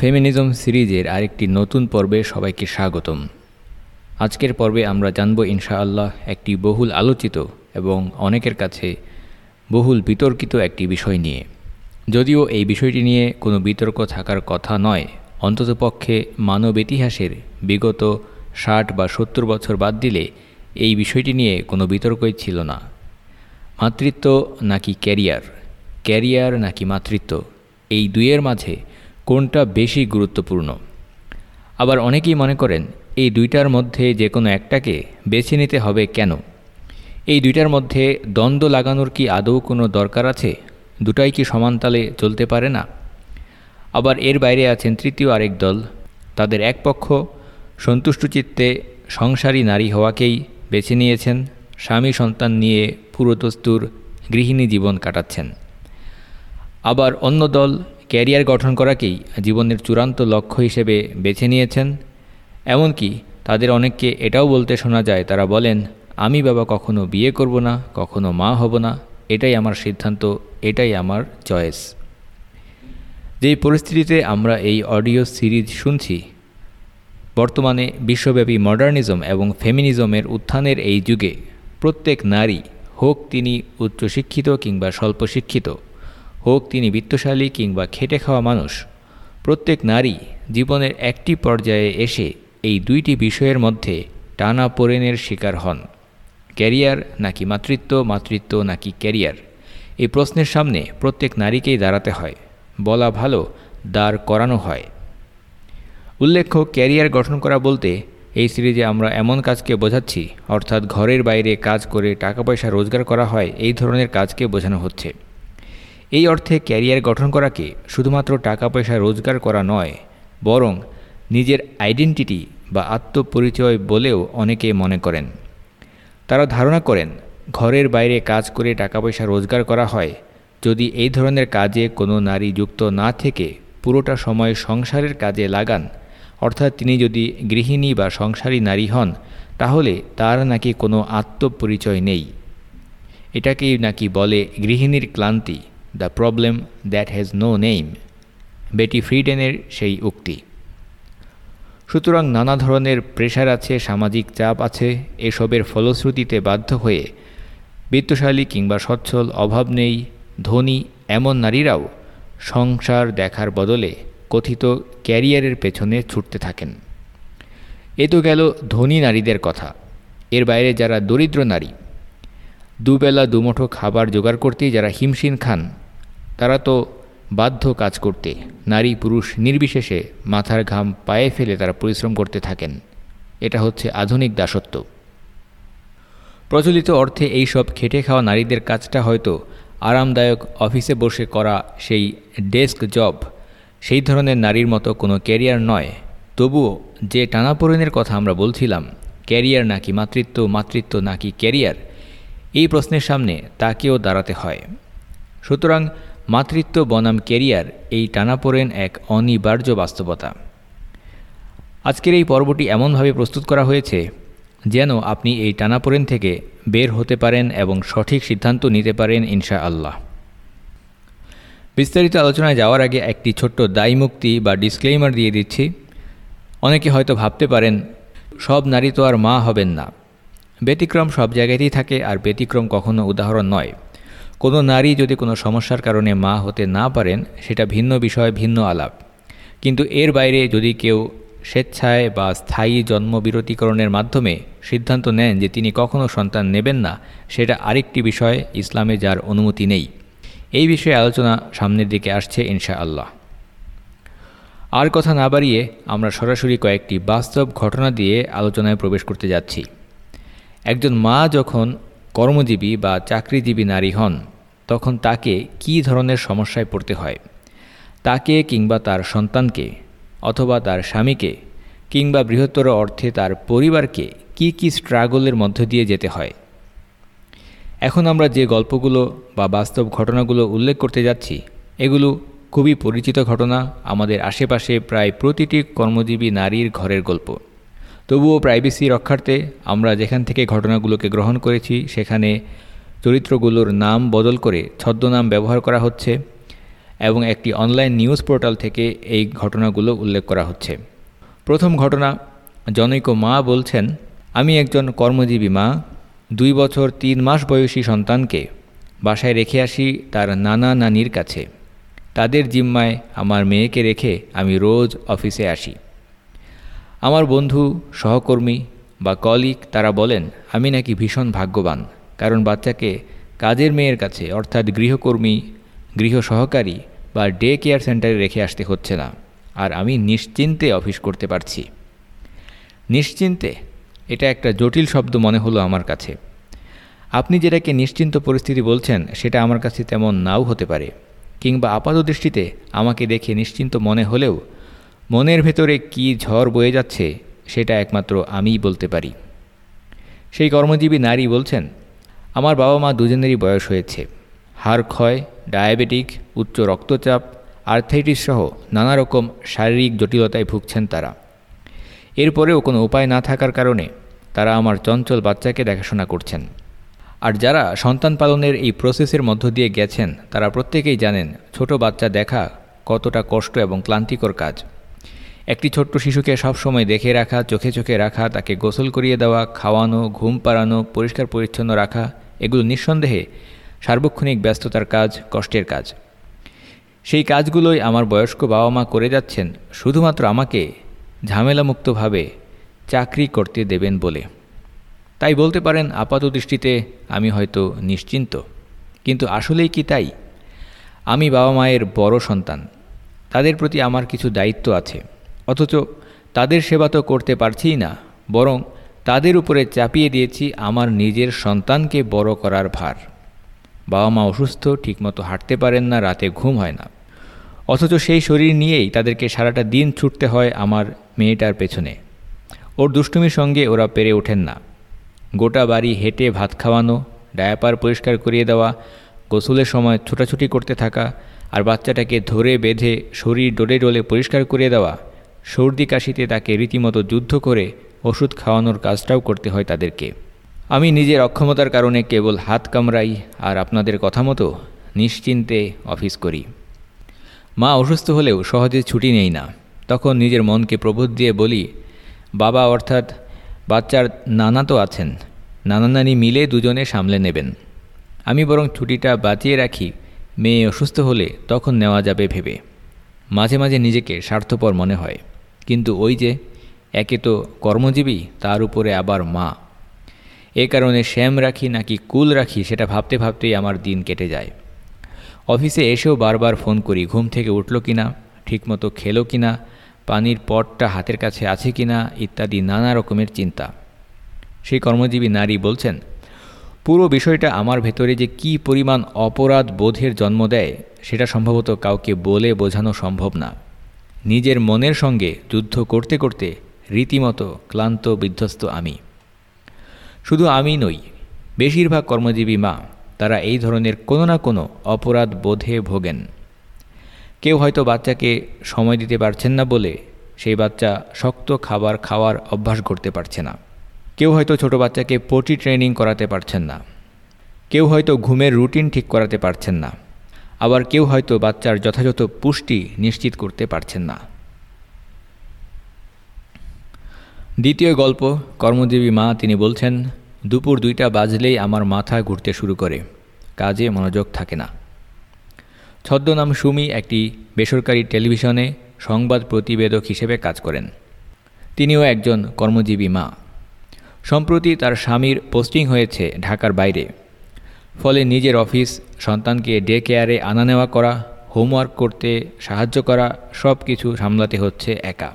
Feminism সিরিজের আরেকটি নতুন পর্বে সবাইকে স্বাগতম। আজকের পর্বে আমরা জানব ইনশাআল্লাহ একটি বহুল আলোচিত এবং অনেকের কাছে বহুল বিতর্কিত একটি বিষয় নিয়ে। যদিও এই বিষয়টি নিয়ে কোনো বিতর্ক থাকার কথা নয়, অন্ততপক্ষে মানব ইতিহাসের বিগত ষাট বা সত্তর বছর বাদ দিলে এই বিষয়টি নিয়ে কোনো বিতর্কই ছিল না। মাতৃত্ব নাকি ক্যারিয়ার? ক্যারিয়ার নাকি মাতৃত্ব? এই দুইয়ের মাঝে কোনটা বেশি গুরুত্বপূর্ণ? আবার অনেকেই মনে করেন, এই দুইটার মধ্যে যে কোনো একটাকে বেছে নিতে হবে কেন? এই দুইটার মধ্যে দ্বন্দ্ব লাগানোর কি আদৌ কোনো দরকার আছে? দুটাই কি সমানতালে চলতে পারে না? আবার এর বাইরে আছেন তৃতীয় আরেক দল। তাদের এক পক্ষ সন্তুষ্টচিত্তে সংসারী নারী হওয়াকেই বেছে নিয়েছেন। স্বামী সন্তান নিয়ে পুরোদস্তুর গৃহিণী জীবন কাটাচ্ছেন। আবার অন্য দল ক্যারিয়ার গঠন করাকেই জীবনের চূড়ান্ত লক্ষ্য হিসেবে বেছে নিয়েছেন। এমনকি তাদের অনেককে এটাও বলতে শোনা যায়, তারা বলেন, আমি বাবা কখনো বিয়ে করব না, কখনো মা হব না। এটাই আমার সিদ্ধান্ত, এটাই আমার চয়েস। যেই পরিস্থিতিতে আমরা এই অডিও সিরিজ শুনছি, বর্তমানে বিশ্বব্যাপী মডার্নিজম এবং ফেমিনিজমের উত্থানের এই যুগে প্রত্যেক নারী, হোক তিনি উচ্চশিক্ষিত কিংবা স্বল্প শিক্ষিত হোক তিনি বিত্তশালী কিংবা খেটে খাওয়া মানুষ, প্রত্যেক নারী জীবনের একটি পর্যায়ে এসে এই দুইটি বিষয়ের মধ্যে টানা পোড়েনের শিকার হন। ক্যারিয়ার নাকি মাতৃত্ব মাতৃত্ব নাকি ক্যারিয়ার? এই প্রশ্নের সামনে প্রত্যেক নারীকেই দাঁড়াতে হয়, বলা ভালো, দাঁড় করানো হয়। উল্লেখ্য, ক্যারিয়ার গঠন করা বলতে এই সিরিজে আমরা এমন কাজকে বোঝাচ্ছি, অর্থাৎ ঘরের বাইরে কাজ করে টাকা পয়সা রোজগার করা হয়, এই ধরনের কাজকে বোঝানো হচ্ছে। এই অর্থে ক্যারিয়ার গঠন করাকে শুধুমাত্র টাকা পয়সা রোজগার করা নয়, বরং নিজের আইডেন্টিটি বা আত্মপরিচয় বলেও অনেকে মনে করেন। তারা ধারণা করেন, ঘরের বাইরে কাজ করে টাকা পয়সা রোজগার করা হয়, যদি এই ধরনের কাজে কোনো নারী যুক্ত না থেকে পুরোটা সময় সংসারের কাজে লাগান, অর্থাৎ তিনি যদি গৃহিণী বা সংসারী নারী হন, তাহলে তার নাকি কোনো আত্মপরিচয় নেই। এটাকেই নাকি বলে গৃহিণীর ক্লান্তি। The problem that has no name Betty ফ্রিডেনের সেই উক্তি। সুতরাং নানা ধরনের প্রেশার আছে, সামাজিক চাপ আছে, এসবের ফলশ্রুতিতে বাধ্য হয়ে বিত্তশালী কিংবা সচ্ছল অভাব নেই, ধনী এমন নারীরাও সংসার দেখার বদলে কথিত ক্যারিয়ারের পেছনে ছুটতে থাকেন। এ তো গেল ধনী নারীদের কথা। এর বাইরে যারা দরিদ্র নারী দুবেলা দুমুঠো খাবার জোগাড় করতেই যারা হিমশিম খান, তারা তো বাধ্য কাজ করতে। নারী পুরুষ নির্বিশেষে মাথার ঘাম পায়ে ফেলে তারা পরিশ্রম করতে থাকেন। এটা হচ্ছে আধুনিক দাসত্ব। প্রচলিত অর্থে এই সব খেটে খাওয়া নারীদের কাজটা হয়তো আরামদায়ক অফিসে বসে করা সেই ডেস্ক জব, সেই ধরনের নারীর মতো কোনো ক্যারিয়ার নয়। তবুও যে টানাপোড়েনের কথা আমরা বলছিলাম, ক্যারিয়ার নাকি মাতৃত্ব মাতৃত্ব নাকি ক্যারিয়ার এই প্রশ্নের সামনে তাকেও দাঁড়াতে হয়। সুতরাং মাতৃত্ব বনাম কেরিয়ার এই টানাপোড়েন এক অনিবার্য বাস্তবতা। আজকের এই পর্বটি এমনভাবে প্রস্তুত করা হয়েছে যেন আপনি এই টানাপোড়েন থেকে বের হতে পারেন এবং সঠিক সিদ্ধান্ত নিতে পারেন ইনশা আল্লাহ বিস্তারিত আলোচনায় যাওয়ার আগে একটি ছোট্ট দায়ী মুক্তি বা ডিসক্লেইমার দিয়ে দিচ্ছি। অনেকে হয়তো ভাবতে পারেন, সব নারী তো আর মা হবেন না। ব্যতিক্রম সব জায়গাতেই থাকে আর ব্যতিক্রম কখনো উদাহরণ নয়। কোনো নারী যদি কোনো সমস্যার কারণে মা হতে না পারেন, সেটা ভিন্ন বিষয়, ভিন্ন আলাপ। কিন্তু এর বাইরে যদি কেউ স্বেচ্ছায় বা স্থায়ী জন্মবিরতিকরণের মাধ্যমে সিদ্ধান্ত নেন যে তিনি কখনও সন্তান নেবেন না, সেটা আরেকটি বিষয়, ইসলামে যার অনুমতি নেই। এই বিষয়ে আলোচনা সামনের দিকে আসছে ইনশা আল্লাহ আর কথা না বাড়িয়ে আমরা সরাসরি কয়েকটি বাস্তব ঘটনা দিয়ে আলোচনায় প্রবেশ করতে যাচ্ছি। একজন মা যখন কর্মজীবী বা চাকরিজীবী নারী হন, তখন তাকে কি ধরনের সমস্যায় পড়তে হয়? তাকে কিংবা তার সন্তানকে, অথবা তার স্বামীকে, কিংবা বৃহত্তর অর্থে তার পরিবারকে কি কি স্ট্রাগলের মধ্য দিয়ে যেতে হয়? এখন আমরা যে গল্পগুলো বা বাস্তব ঘটনাগুলো উল্লেখ করতে যাচ্ছি, এগুলো খুবই পরিচিত ঘটনা আমাদের আশেপাশে প্রায় প্রতিটি কর্মজীবী নারীর ঘরের গল্প। তবুও প্রাইভেসি রক্ষার্থে আমরা যেখান থেকে ঘটনাগুলোকে গ্রহণ করেছি, সেখানে চরিত্রগুলোর নাম বদল করে ছদ্মনাম ব্যবহার করা হচ্ছে এবং একটি অনলাইন নিউজ পোর্টাল থেকে এই ঘটনাগুলো উল্লেখ করা হচ্ছে। প্রথম ঘটনা, জনৈক মা বলছেন, আমি একজন কর্মজীবী মা, দুই বছর তিন মাস বয়সী সন্তানকে বাসায় রেখে আসি তার নানা নানির কাছে। তাদের জিম্মায় আমার মেয়েকে রেখে আমি রোজ অফিসে আসি। আমার বন্ধু, সহকর্মী বা কলিক তারা বলেন, আমি নাকি ভীষণ ভাগ্যবান, কারণ বাচ্চাকে কাজের মেয়ের কাছে, অর্থাৎ গৃহকর্মী, গৃহ সহকারী বা ডে কেয়ার সেন্টারে রেখে আসতে হচ্ছে না, আর আমি নিশ্চিন্তে অফিস করতে পারছি। নিশ্চিন্তে? এটা একটা জটিল শব্দ মনে হলো আমার কাছে। আপনি যেটাকে নিশ্চিন্ত পরিস্থিতি বলছেন, সেটা আমার কাছে তেমন নাও হতে পারে, কিংবা আপাত দৃষ্টিতে আমাকে দেখে নিশ্চিন্ত মনে হলেও মনের ভেতরে কি ঝড় বয়ে যাচ্ছে, সেটা একমাত্র আমিই বলতে পারি। সেই কর্মজীবী নারী বলছেন, আমার বাবা মা দুজনেরই বয়স হয়েছে। হাড় ক্ষয়, ডায়াবেটিক, উচ্চ রক্তচাপ আর্থাইটিস সহ নানা রকম শারীরিক জটিলতায় ভুগছেন তারা। এরপরেও কোনো উপায় না থাকার কারণে তারা আমার চঞ্চল বাচ্চাকে দেখাশোনা করছেন। আর যারা সন্তান পালনের এই প্রসেসের মধ্য দিয়ে গেছেন, তারা প্রত্যেকেই জানেন, ছোট বাচ্চা দেখা কতটা কষ্ট এবং ক্লান্তিকর কাজ। একটি ছোট্ট শিশুকে সবসময় দেখে রাখা, চোখে চোখে রাখা, তাকে গোসল করিয়ে দেওয়া, খাওয়ানো, ঘুম পাড়ানো, পরিষ্কার পরিচ্ছন্ন রাখা, এগুলো নিঃসন্দেহে সার্বক্ষণিক ব্যস্ততার কাজ, কষ্টের কাজ। সেই কাজগুলোই আমার বয়স্ক বাবা মা করে যাচ্ছেন, শুধুমাত্র আমাকে ঝামেলামুক্তভাবে চাকরি করতে দেবেন বলে। তাই বলতে পারেন, আপাত দৃষ্টিতে আমি হয়তো নিশ্চিন্ত। কিন্তু আসলেই কি তাই? আমি বাবা মায়ের বড় সন্তান। তাদের প্রতি আমার কিছু দায়িত্ব আছে। অথচ তাদের সেবা তো করতে পারছিই না, বরং তাদের উপরে চাপিয়ে দিয়েছি আমার নিজের সন্তানকে বড় করার ভার। বাবা মা অসুস্থ, ঠিকমতো হাঁটতে পারেন না, রাতে ঘুম হয় না। অথচ সেই শরীর নিয়েই তাদেরকে সারাটা দিন ছুটতে হয় আমার মেয়েটার পেছনে। ওর দুষ্টুমির সঙ্গে ওরা পেরে ওঠেন না। গোটা বাড়ি হেঁটে ভাত খাওয়ানো, ডায়াপার পরিষ্কার করিয়ে দেওয়া, গোসলের সময় ছোটাছুটি করতে থাকা, আর বাচ্চাটাকে ধরে বেঁধে শরীর ডোলে ডোলে পরিষ্কার করে দেওয়া সর্দি কাশিতে তাকে রীতিমতো যুদ্ধ করে ওষুধ খাওয়ানোর কাজটাও করতে হয় তাদেরকে। আমি নিজের অক্ষমতার কারণে কেবল হাত কামড়াই আর আপনাদের কথা মতো নিশ্চিন্তে অফিস করি। মা অসুস্থ হলেও সহজে ছুটি নেই না। তখন নিজের মনকে প্রবোধ দিয়ে বলি, বাবা, অর্থাৎ বাচ্চার নানা তো আছেন। নানা নানি মিলে দুজনে সামলে নেবেন। আমি বরং ছুটিটা বাঁচিয়ে রাখি। মেয়ে অসুস্থ হলে তখন নেওয়া যাবে ভেবে। মাঝে মাঝে নিজেকে স্বার্থপর মনে হয়। কিন্তু ওই যে একে তো কর্মজীবী, তার উপরে আবার মা। এ কারণে শ্যাম রাখি নাকি কুল রাখি সেটা ভাবতে ভাবতেই আমার দিন কেটে যায়। অফিসে এসেও বারবার ফোন করি, ঘুম থেকে উঠল কি না ঠিকমতো খেলো কি না পানির পটটা হাতের কাছে আছে কি না ইত্যাদি নানা রকমের চিন্তা। সেই কর্মজীবী নারী বলছেন, পুরো বিষয়টা আমার ভেতরে যে কি পরিমাণ অপরাধ বোধের জন্ম দেয় সেটা সম্ভবত কাউকে বলে বোঝানো সম্ভব না। নিজের মনের সঙ্গে যুদ্ধ করতে করতে রীতিমতো ক্লান্ত, বিধ্বস্ত আমি। শুধু আমি নই, বেশিরভাগ কর্মজীবী মা, তারা এই ধরনের কোনো না কোনো অপরাধ বোধে ভোগেন। কেউ হয়তো বাচ্চাকে সময় দিতে পারছেন না বলে সেই বাচ্চা শক্ত খাবার খাওয়ার অভ্যাস করতে পারছে না। কেউ হয়তো ছোট বাচ্চাকে পটি ট্রেনিং করাতে পারছেন না। কেউ হয়তো ঘুমের রুটিন ঠিক করাতে পারছেন না। আবার কেউ হয়তো বাচ্চার যথাযথ পুষ্টি নিশ্চিত করতে পারছেন না। দ্বিতীয় গল্প, কর্মজীবী মা, তিনি বলছেন, দুপুর দুইটা বাজলেই আমার মাথা ঘুরতে শুরু করে। কাজে মনোযোগ থাকে না। ছদ্মনাম সুমি একটি বেসরকারি টেলিভিশনে সংবাদ প্রতিবেদক হিসেবে কাজ করেন। তিনিও একজন কর্মজীবী মা। সম্প্রতি তার স্বামীর পোস্টিং হয়েছে ঢাকার বাইরে। ফলে নিজের অফিস, সন্তানকে ডে কেয়ারে আনা নেওয়া করা, হোমওয়ার্ক করতে সাহায্য করা সব কিছু সামলাতে হচ্ছে একা।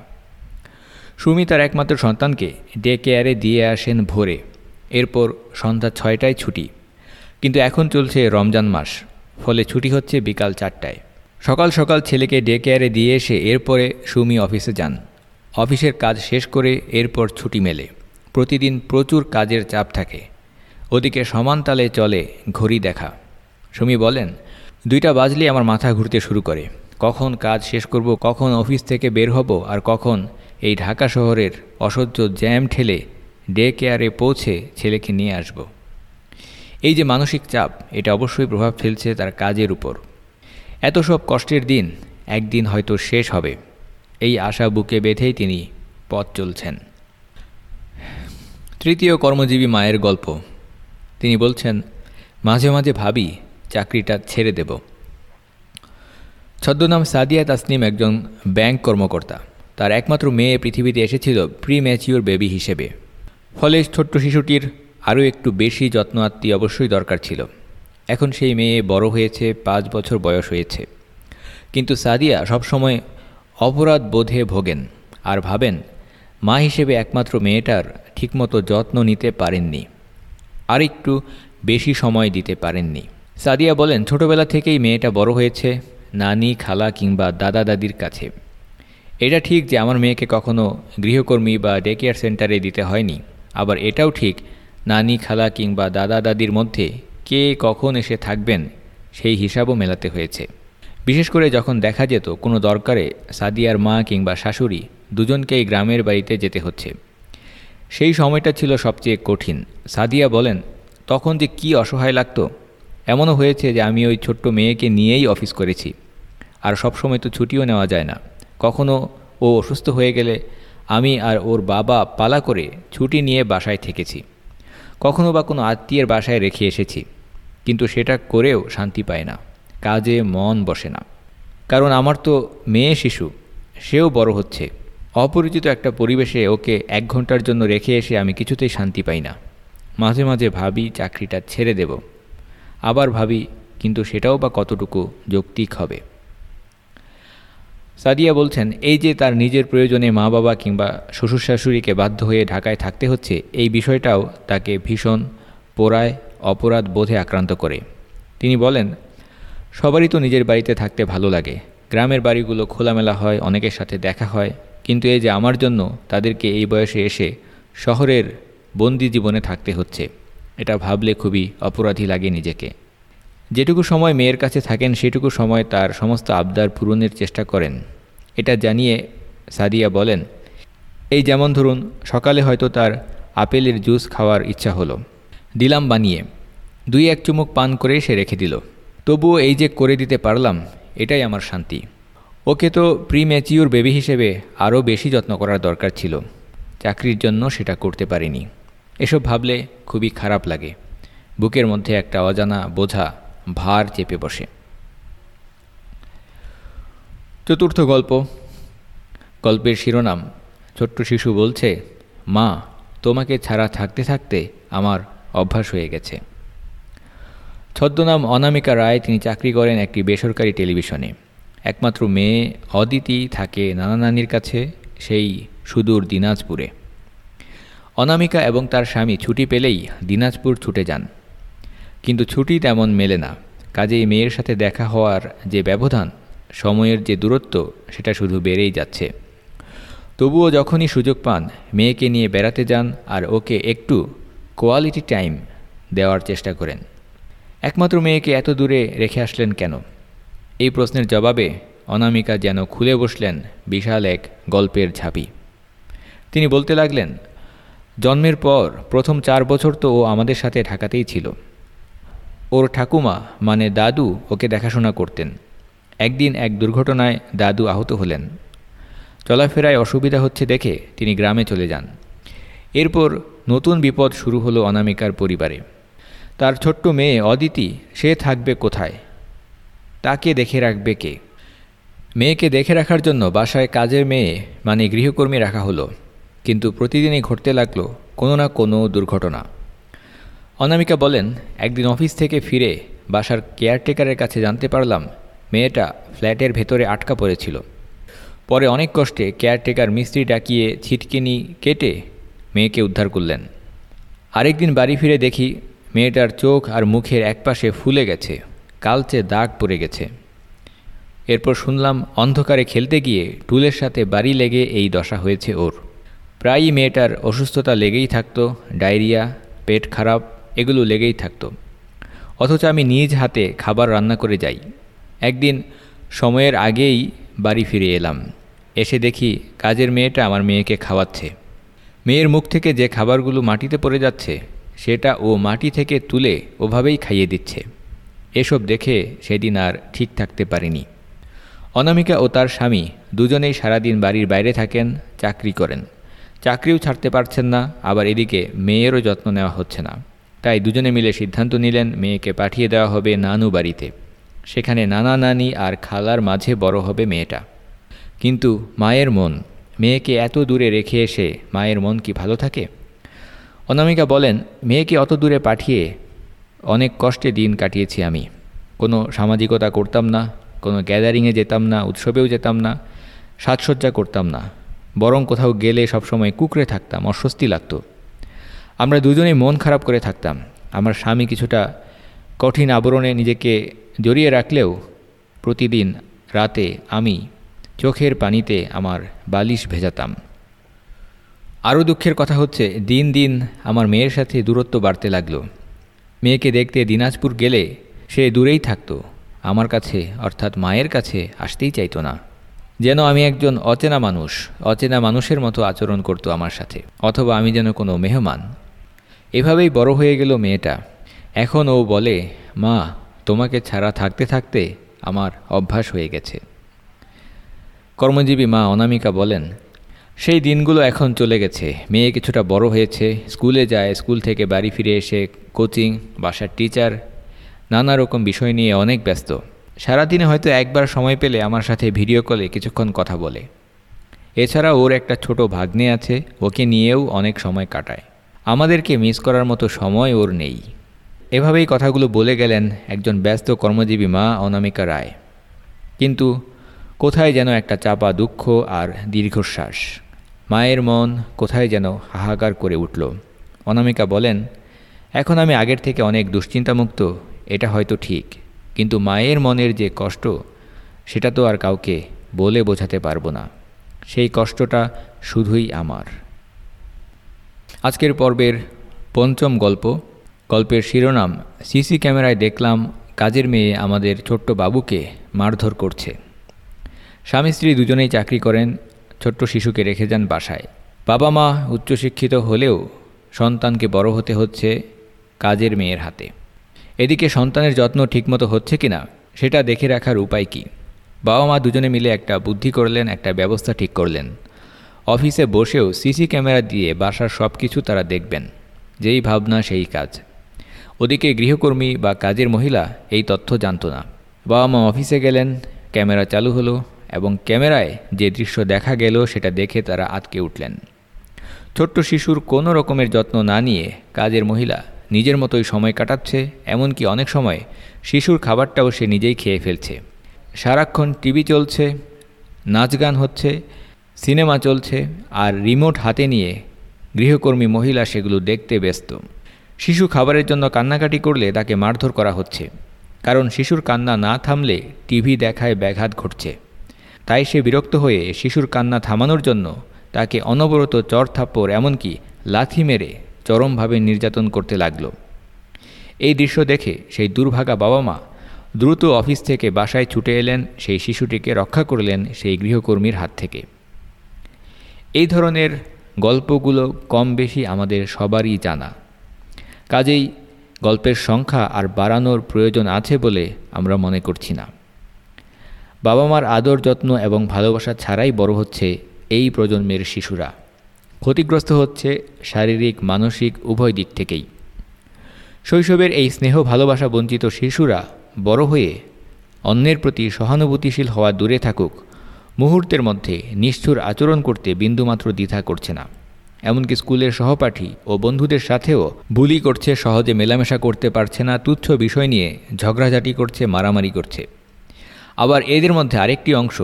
সুমি তার একমাত্র সন্তানকে ডে কেয়ারে দিয়ে আসেন ভোরে। এরপর সন্ধ্যা ছয়টায় ছুটি। কিন্তু এখন চলছে রমজান মাস, ফলে ছুটি হচ্ছে বিকাল চারটায়। সকাল সকাল ছেলেকে ডে কেয়ারে দিয়ে এসে এরপরে সুমি অফিসে যান। অফিসের কাজ শেষ করে এরপর ছুটি মেলে। প্রতিদিন প্রচুর কাজের চাপ থাকে। ওদিকে সমান তালে চলে ঘড়ি দেখা। সুমি বলেন, দুইটা বাজলে আমার মাথা ঘুরতে শুরু করে। কখন কাজ শেষ করব, কখন অফিস থেকে বের হব, আর কখন এই ঢাকা শহরের অসহ্য জ্যাম ঠেলে ডে কেয়ারে পৌঁছে ছেলেকে নিয়ে আসব। এই যে মানসিক চাপ, এটা অবশ্যই প্রভাব ফেলছে তার কাজের উপর। এত সব কষ্টের দিন, একদিন হয়তো শেষ হবে। এই আশা বুকে বেঁধেই তিনি পথ চলছেন। তৃতীয় কর্মজীবী মায়ের গল্প। তিনি বলছেন, মাঝে মাঝে ভাবি চাকরিটা ছেড়ে দেব। ছদ্মনাম সাদিয়া তাসনিম একজন ব্যাংক কর্মকর্তা। তার একমাত্র মেয়ে পৃথিবীতে এসেছিল প্রি ম্যাচিওর বেবি হিসেবে। ফলে ছোট্ট শিশুটির আরও একটু বেশি যত্ন আত্মী অবশ্যই দরকার ছিল। এখন সেই মেয়ে বড় হয়েছে, পাঁচ বছর বয়স হয়েছে। কিন্তু সাদিয়া সবসময় অপরাধ বোধে ভোগেন আর ভাবেন, মা হিসেবে একমাত্র মেয়েটার ঠিকমতো যত্ন নিতে পারেননি। আর একটু বেশি সময় দিতে পারেননি। সাদিয়া বলেন, ছোটবেলা থেকেই মেয়েটা বড় হয়েছে, নানি, খালা কিংবা দাদা দাদির কাছে। এটা ঠিক যে আমার মেয়েকে কখনো গৃহকর্মী বা ডে কেয়ার সেন্টারে দিতে হয়নি। আবার এটাও ঠিক, নানি, খালা কিংবা দাদা দাদির মধ্যে কে কখন এসে থাকবেন সেই হিসাবও মেলাতে হয়েছে। বিশেষ করে যখন দেখা যেত কোনো দরকারে সাদিয়ার মা কিংবা শাশুড়ি দুজনকেই গ্রামের বাড়িতে যেতে হচ্ছে। সেই সময়টা ছিল সবচেয়ে কঠিন। সাদিয়া বলেন, তখন যে কি অসহায় লাগতো? এমনও হয়েছে যে আমি ওই ছোট্ট মেয়েকে নিয়েই অফিস করেছি। আর সবসময় তো ছুটিও নেওয়া যায় না। কখনো ও অসুস্থ হয়ে গেলে আমি আর ওর বাবা পালা করে ছুটি নিয়ে বাসায় থেকেছি। কখনো বা কোনো আত্মীয়ের বাসায় রেখে এসেছি। কিন্তু সেটা করেও শান্তি পায় না। কাজে মন বসে না। কারণ আমার তো মেয়ে শিশু, সেও বড় হচ্ছে। অপরিচিত একটা পরিবেশে ওকে এক ঘণ্টার জন্য রেখে এসে আমি কিছুতেই শান্তি পাই না। মাঝে মাঝে ভাবি চাকরিটা ছেড়ে দেব। আবার ভাবি, কিন্তু সেটাও বা কতটুকু যৌক্তিক হবে? সাদিয়া বলছেন, এই যে তার নিজের প্রয়োজনে মা বাবা কিংবা শ্বশুর শাশুড়িকে বাধ্য হয়ে ঢাকায় থাকতে হচ্ছে, এই বিষয়টাও তাকে ভীষণ পোড়ায়, অপরাধ বোধে আক্রান্ত করে। তিনি বলেন, সবারই তো নিজের বাড়িতে থাকতে ভালো লাগে। গ্রামের বাড়িগুলো খোলামেলা হয়, অনেকের সাথে দেখা হয়। কিন্তু এই যে আমার জন্য তাদেরকে এই বয়সে এসে শহরের বন্দি জীবনে থাকতে হচ্ছে, এটা ভাবলে খুবই অপরাধী লাগে নিজেকে। যেটুকু সময় মেয়ের কাছে থাকেন, সেটুকু সময় তার সমস্ত আবদার পূরণের চেষ্টা করেন। এটা জানিয়ে সাদিয়া বলেন, এই যেমন ধরুন, সকালে হয়তো তার আপেলের জুস খাওয়ার ইচ্ছা হলো। দিলাম বানিয়ে। দুই এক চুমুক পান করে সে রেখে দিল। তবুও এই যে করে দিতে পারলাম এটাই আমার শান্তি। ওকে তো প্রি ম্যাচিউর বেবি হিসেবে আরও বেশি যত্ন করার দরকার ছিল। চাকরির জন্য সেটা করতে পারিনি। এসব ভাবলে খুবই খারাপ লাগে। বুকের মধ্যে একটা অজানা বোঝা ভার চেপে বসে। চতুর্থ গল্প। গল্পের শিরোনাম, ছোট্ট শিশু বলছে, মা, তোমাকে ছাড়া থাকতে থাকতে আমার অভ্যাস হয়ে গেছে। ছদ্মনাম অনামিকা রায় তিনি চাকরি করেন একটি বেসরকারি টেলিভিশনে। একমাত্র মেয়ে অদিতি থাকে নানা নানির কাছে, সেই সুদূর দিনাজপুরে। অনামিকা এবং তার স্বামী ছুটি পেলেই দিনাজপুর ছুটে যান। কিন্তু ছুটি তেমন মেলে না। কাজেই মেয়ের সাথে দেখা হওয়ার যে ব্যবধান, সময়ের যে দূরত্ব, সেটা শুধু বেড়েই যাচ্ছে। তবুও যখনই সুযোগ পান, মেয়েকে নিয়ে বেড়াতে যান আর ওকে একটু কোয়ালিটি টাইম দেওয়ার চেষ্টা করেন। একমাত্র মেয়েকে এত দূরে রেখে আসলেন কেন? এই প্রশ্নের জবাবে অনামিকা যেন খুলে বসলেন বিশাল এক গল্পের ঝাঁপি। তিনি বলতে লাগলেন, জন্মের পর প্রথম চার বছর তো ও আমাদের সাথে ঢাকাতেই ছিল। ওর ঠাকুমা মানে দাদু ওকে দেখাশোনা করতেন। একদিন এক দুর্ঘটনায় দাদু আহত হলেন। চলাফেরায় অসুবিধা হচ্ছে দেখে তিনি গ্রামে চলে যান। এরপর নতুন বিপদ শুরু হলো অনামিকার পরিবারে। তার ছোট্ট মেয়ে অদিতি, সে থাকবে কোথায়? তাকে দেখে রাখবে কে? মেয়েকে দেখে রাখার জন্য বাসায় কাজের মেয়ে মানে গৃহকর্মী রাখা হলো। কিন্তু প্রতিদিনই ঘটতে লাগল কোনো না কোনো দুর্ঘটনা। অনামিকা বলেন, একদিন অফিস থেকে ফিরে বাসার কেয়ারটেকারের কাছে জানতে পারলাম মেয়েটা ফ্ল্যাটের ভেতরে আটকা পড়েছিল। পরে অনেক কষ্টে কেয়ারটেকার মিস্ত্রি ডাকিয়ে ছিটকিনি কেটে মেয়েকে উদ্ধার করলেন। আরেকদিন বাড়ি ফিরে দেখি মেয়েটার চোখ আর মুখের একপাশে ফুলে গেছে, কালচে দাগ পড়ে গেছে। এরপর শুনলাম অন্ধকারে খেলতে গিয়ে টুলের সাথে বাড়ি লেগে এই দশা হয়েছে ওর। প্রায়ই মেয়েটার অসুস্থতা লেগেই থাকতো, ডায়রিয়া, পেট খারাপ, এগুলো লেগেই থাকতো। অথচ আমি নিজ হাতে খাবার রান্না করে যাই। একদিন সময়ের আগেই বাড়ি ফিরে এলাম। এসে দেখি কাজের মেয়েটা আমার মেয়েকে খাওয়াচ্ছে। মেয়ের মুখ থেকে যে খাবারগুলো মাটিতে পড়ে যাচ্ছে সেটা ও মাটি থেকে তুলে ওভাবেই খাইয়ে দিচ্ছে। এসব দেখে সেদিন আর ঠিক থাকতে পারিনি। অনামিকা ও তার স্বামী দুজনেই সারাদিন বাড়ির বাইরে থাকেন, চাকরি করেন। চাকরিও ছাড়তে পারছেন না, আবার এদিকে মেয়েরও যত্ন নেওয়া হচ্ছে না। তাই দুজনে মিলে সিদ্ধান্ত নিলেন, মেয়েকে পাঠিয়ে দেওয়া হবে নানু বাড়িতে। সেখানে নানা নানি আর খালার মাঝে বড় হবে মেয়েটা। কিন্তু মায়ের মন, মেয়েকে এত দূরে রেখে এসে মায়ের মন কি ভালো থাকে? অনামিকা বলেন, মেয়েকে অত দূরে পাঠিয়ে অনেক কষ্টে দিন কাটিয়েছি আমি। কোনো সামাজিকতা করতাম না, কোনো গ্যাদারিংয়ে যেতাম না, উৎসবেও যেতাম না, সাজসজ্জা করতাম না। বরং কোথাও গেলে সবসময় কুকরে থাকতাম, অস্বস্তি লাগতো। আমরা দুজনেই মন খারাপ করে থাকতাম। আমার স্বামী কিছুটা কঠিন আবরণে নিজেকে জড়িয়ে রাখলেও প্রতিদিন রাতে আমি চোখের পানিতে আমার বালিশ ভেজাতাম। আরও দুঃখের কথা হচ্ছে, দিন দিন আমার মেয়ের সাথে দূরত্ব বাড়তে লাগল। মেয়েকে দেখতে দিনাজপুর গেলে সে দূরেই থাকতো, আমার কাছে অর্থাৎ মায়ের কাছে আসতেই চাইতো না। যেন আমি একজন অচেনা মানুষ, অচেনা মানুষের মতো আচরণ করতো আমার সাথে, অথবা আমি যেন কোনো মেহমান। এভাবেই বড় হয়ে গেল মেয়েটা। এখন ও বলে, মা, তোমাকে ছাড়া থাকতে থাকতে আমার অভ্যাস হয়ে গেছে। কর্মজীবী মা অনামিকা বলেন সেই দিনগুলো এখন চলে গেছে। মেয়ে কিছুটা বড় হয়েছে, স্কুলে যায়, স্কুল থেকে বাড়ি ফিরে এসে কোচিং, বাসার টিচার, নানা রকম বিষয় নিয়ে অনেক ব্যস্ত। সারাদিনে হয়তো একবার সময় পেলে আমার সাথে ভিডিও কলে কিছুক্ষণ কথা বলে। এছাড়া ওর একটা ছোট ভাগ্নে আছে, ওকে নিয়েও অনেক সময় কাটায়। আমাদেরকে মিস করার মতো সময় ওর নেই। এভাবেই কথাগুলো বলে গেলেন একজন ব্যস্ত কর্মজীবী মা অনামিকা রায়। কিন্তু কোথায় যেন একটা চাপা দুঃখ আর দীর্ঘশ্বাস। মায়ের মন কোথায় যেন হাহাকার করে উঠল। অনামিকা বলেন, এখন আমি আগের থেকে অনেক দুশ্চিন্তামুক্ত, এটা হয়তো ঠিক। কিন্তু মায়ের মনের যে কষ্ট, সেটা তো আর কাউকে বলে বোঝাতে পারব না। সেই কষ্টটা শুধুই আমার। আজকের পর্বের পঞ্চম গল্প, গল্পের শিরোনাম, সিসি ক্যামেরায় দেখলাম কাজের মেয়ে আমাদের ছোট্ট বাবুকে মারধর করছে। স্বামী স্ত্রী দুজনেই চাকরি করেন ছোট্ট শিশুকে রেখে যান বাসায়। বাবা মা উচ্চশিক্ষিত হলেও সন্তানকে বড় হতে হচ্ছে কাজের মেয়ের হাতে। এদিকে সন্তানের যত্ন ঠিকমতো হচ্ছে কিনা, সেটা দেখে রাখার উপায় কি? বাবা মা দুজনে মিলে একটা বুদ্ধি করলেন, একটা ব্যবস্থা ঠিক করলেন। অফিসে বসেও সিসি ক্যামেরা দিয়ে বাসার সব কিছু তারা দেখবেন। যেই ভাবনা, সেই কাজ। ওদিকে গৃহকর্মী বা কাজের মহিলা এই তথ্য জানত না। বাবা মা অফিসে গেলেন, ক্যামেরা চালু হলো এবং ক্যামেরায় যে দৃশ্য দেখা গেল সেটা দেখে তারা আটকে উঠলেন। ছোট্ট শিশুর কোনো রকমের যত্ন না নিয়ে কাজের মহিলা নিজের মতোই সময় কাটাচ্ছে, এমনকি অনেক সময় শিশুর খাবারটাও সে নিজেই খেয়ে ফেলছে। সারাক্ষণ টিভি চলছে, নাচ গান হচ্ছে, সিনেমা চলছে, আর রিমোট হাতে নিয়ে গৃহকর্মী মহিলা সেগুলো দেখতে ব্যস্ত। শিশু খাবারের জন্য কান্নাকাটি করলে তাকে মারধর করা হচ্ছে, কারণ শিশুর কান্না না থামলে টিভি দেখায় ব্যাঘাত ঘটছে। তাই সে বিরক্ত হয়ে শিশুর কান্না থামানোর জন্য তাকে অনবরত চর থাপ্পড় এমনকি লাথি মেরে চরমভাবে নির্যাতন করতে লাগল। এই দৃশ্য দেখে সেই দুর্ভাগা বাবা মা দ্রুত অফিস থেকে বাসায় ছুটে এলেন, সেই শিশুটিকে রক্ষা করলেন সেই গৃহকর্মীর হাত থেকে। এই ধরনের গল্পগুলো কম বেশি আমাদের সবারই জানা। কাজেই গল্পের সংখ্যা আর বাড়ানোর প্রয়োজন আছে বলে আমরা মনে করছি না। বাবা মার আদর যত্ন এবং ভালোবাসা ছাড়াই বড় হচ্ছে এই প্রজন্মের শিশুরা। ক্ষতিগ্রস্ত হচ্ছে শারীরিক, মানসিক, উভয় দিক থেকেই। শৈশবের এই স্নেহ ভালোবাসা বঞ্চিত শিশুরা বড় হয়ে অন্যের প্রতি সহানুভূতিশীল হওয়া দূরে থাকুক, মুহূর্তের মধ্যে নিষ্ঠুর আচরণ করতে বিন্দুমাত্র দ্বিধা করছে না। এমনকি স্কুলের সহপাঠী ও বন্ধুদের সাথেও বুলি করছে, সহজে মেলামেশা করতে পারছে না, তুচ্ছ বিষয় নিয়ে ঝগড়াঝাটি করছে, মারামারি করছে। আবার এদের মধ্যে আরেকটি অংশ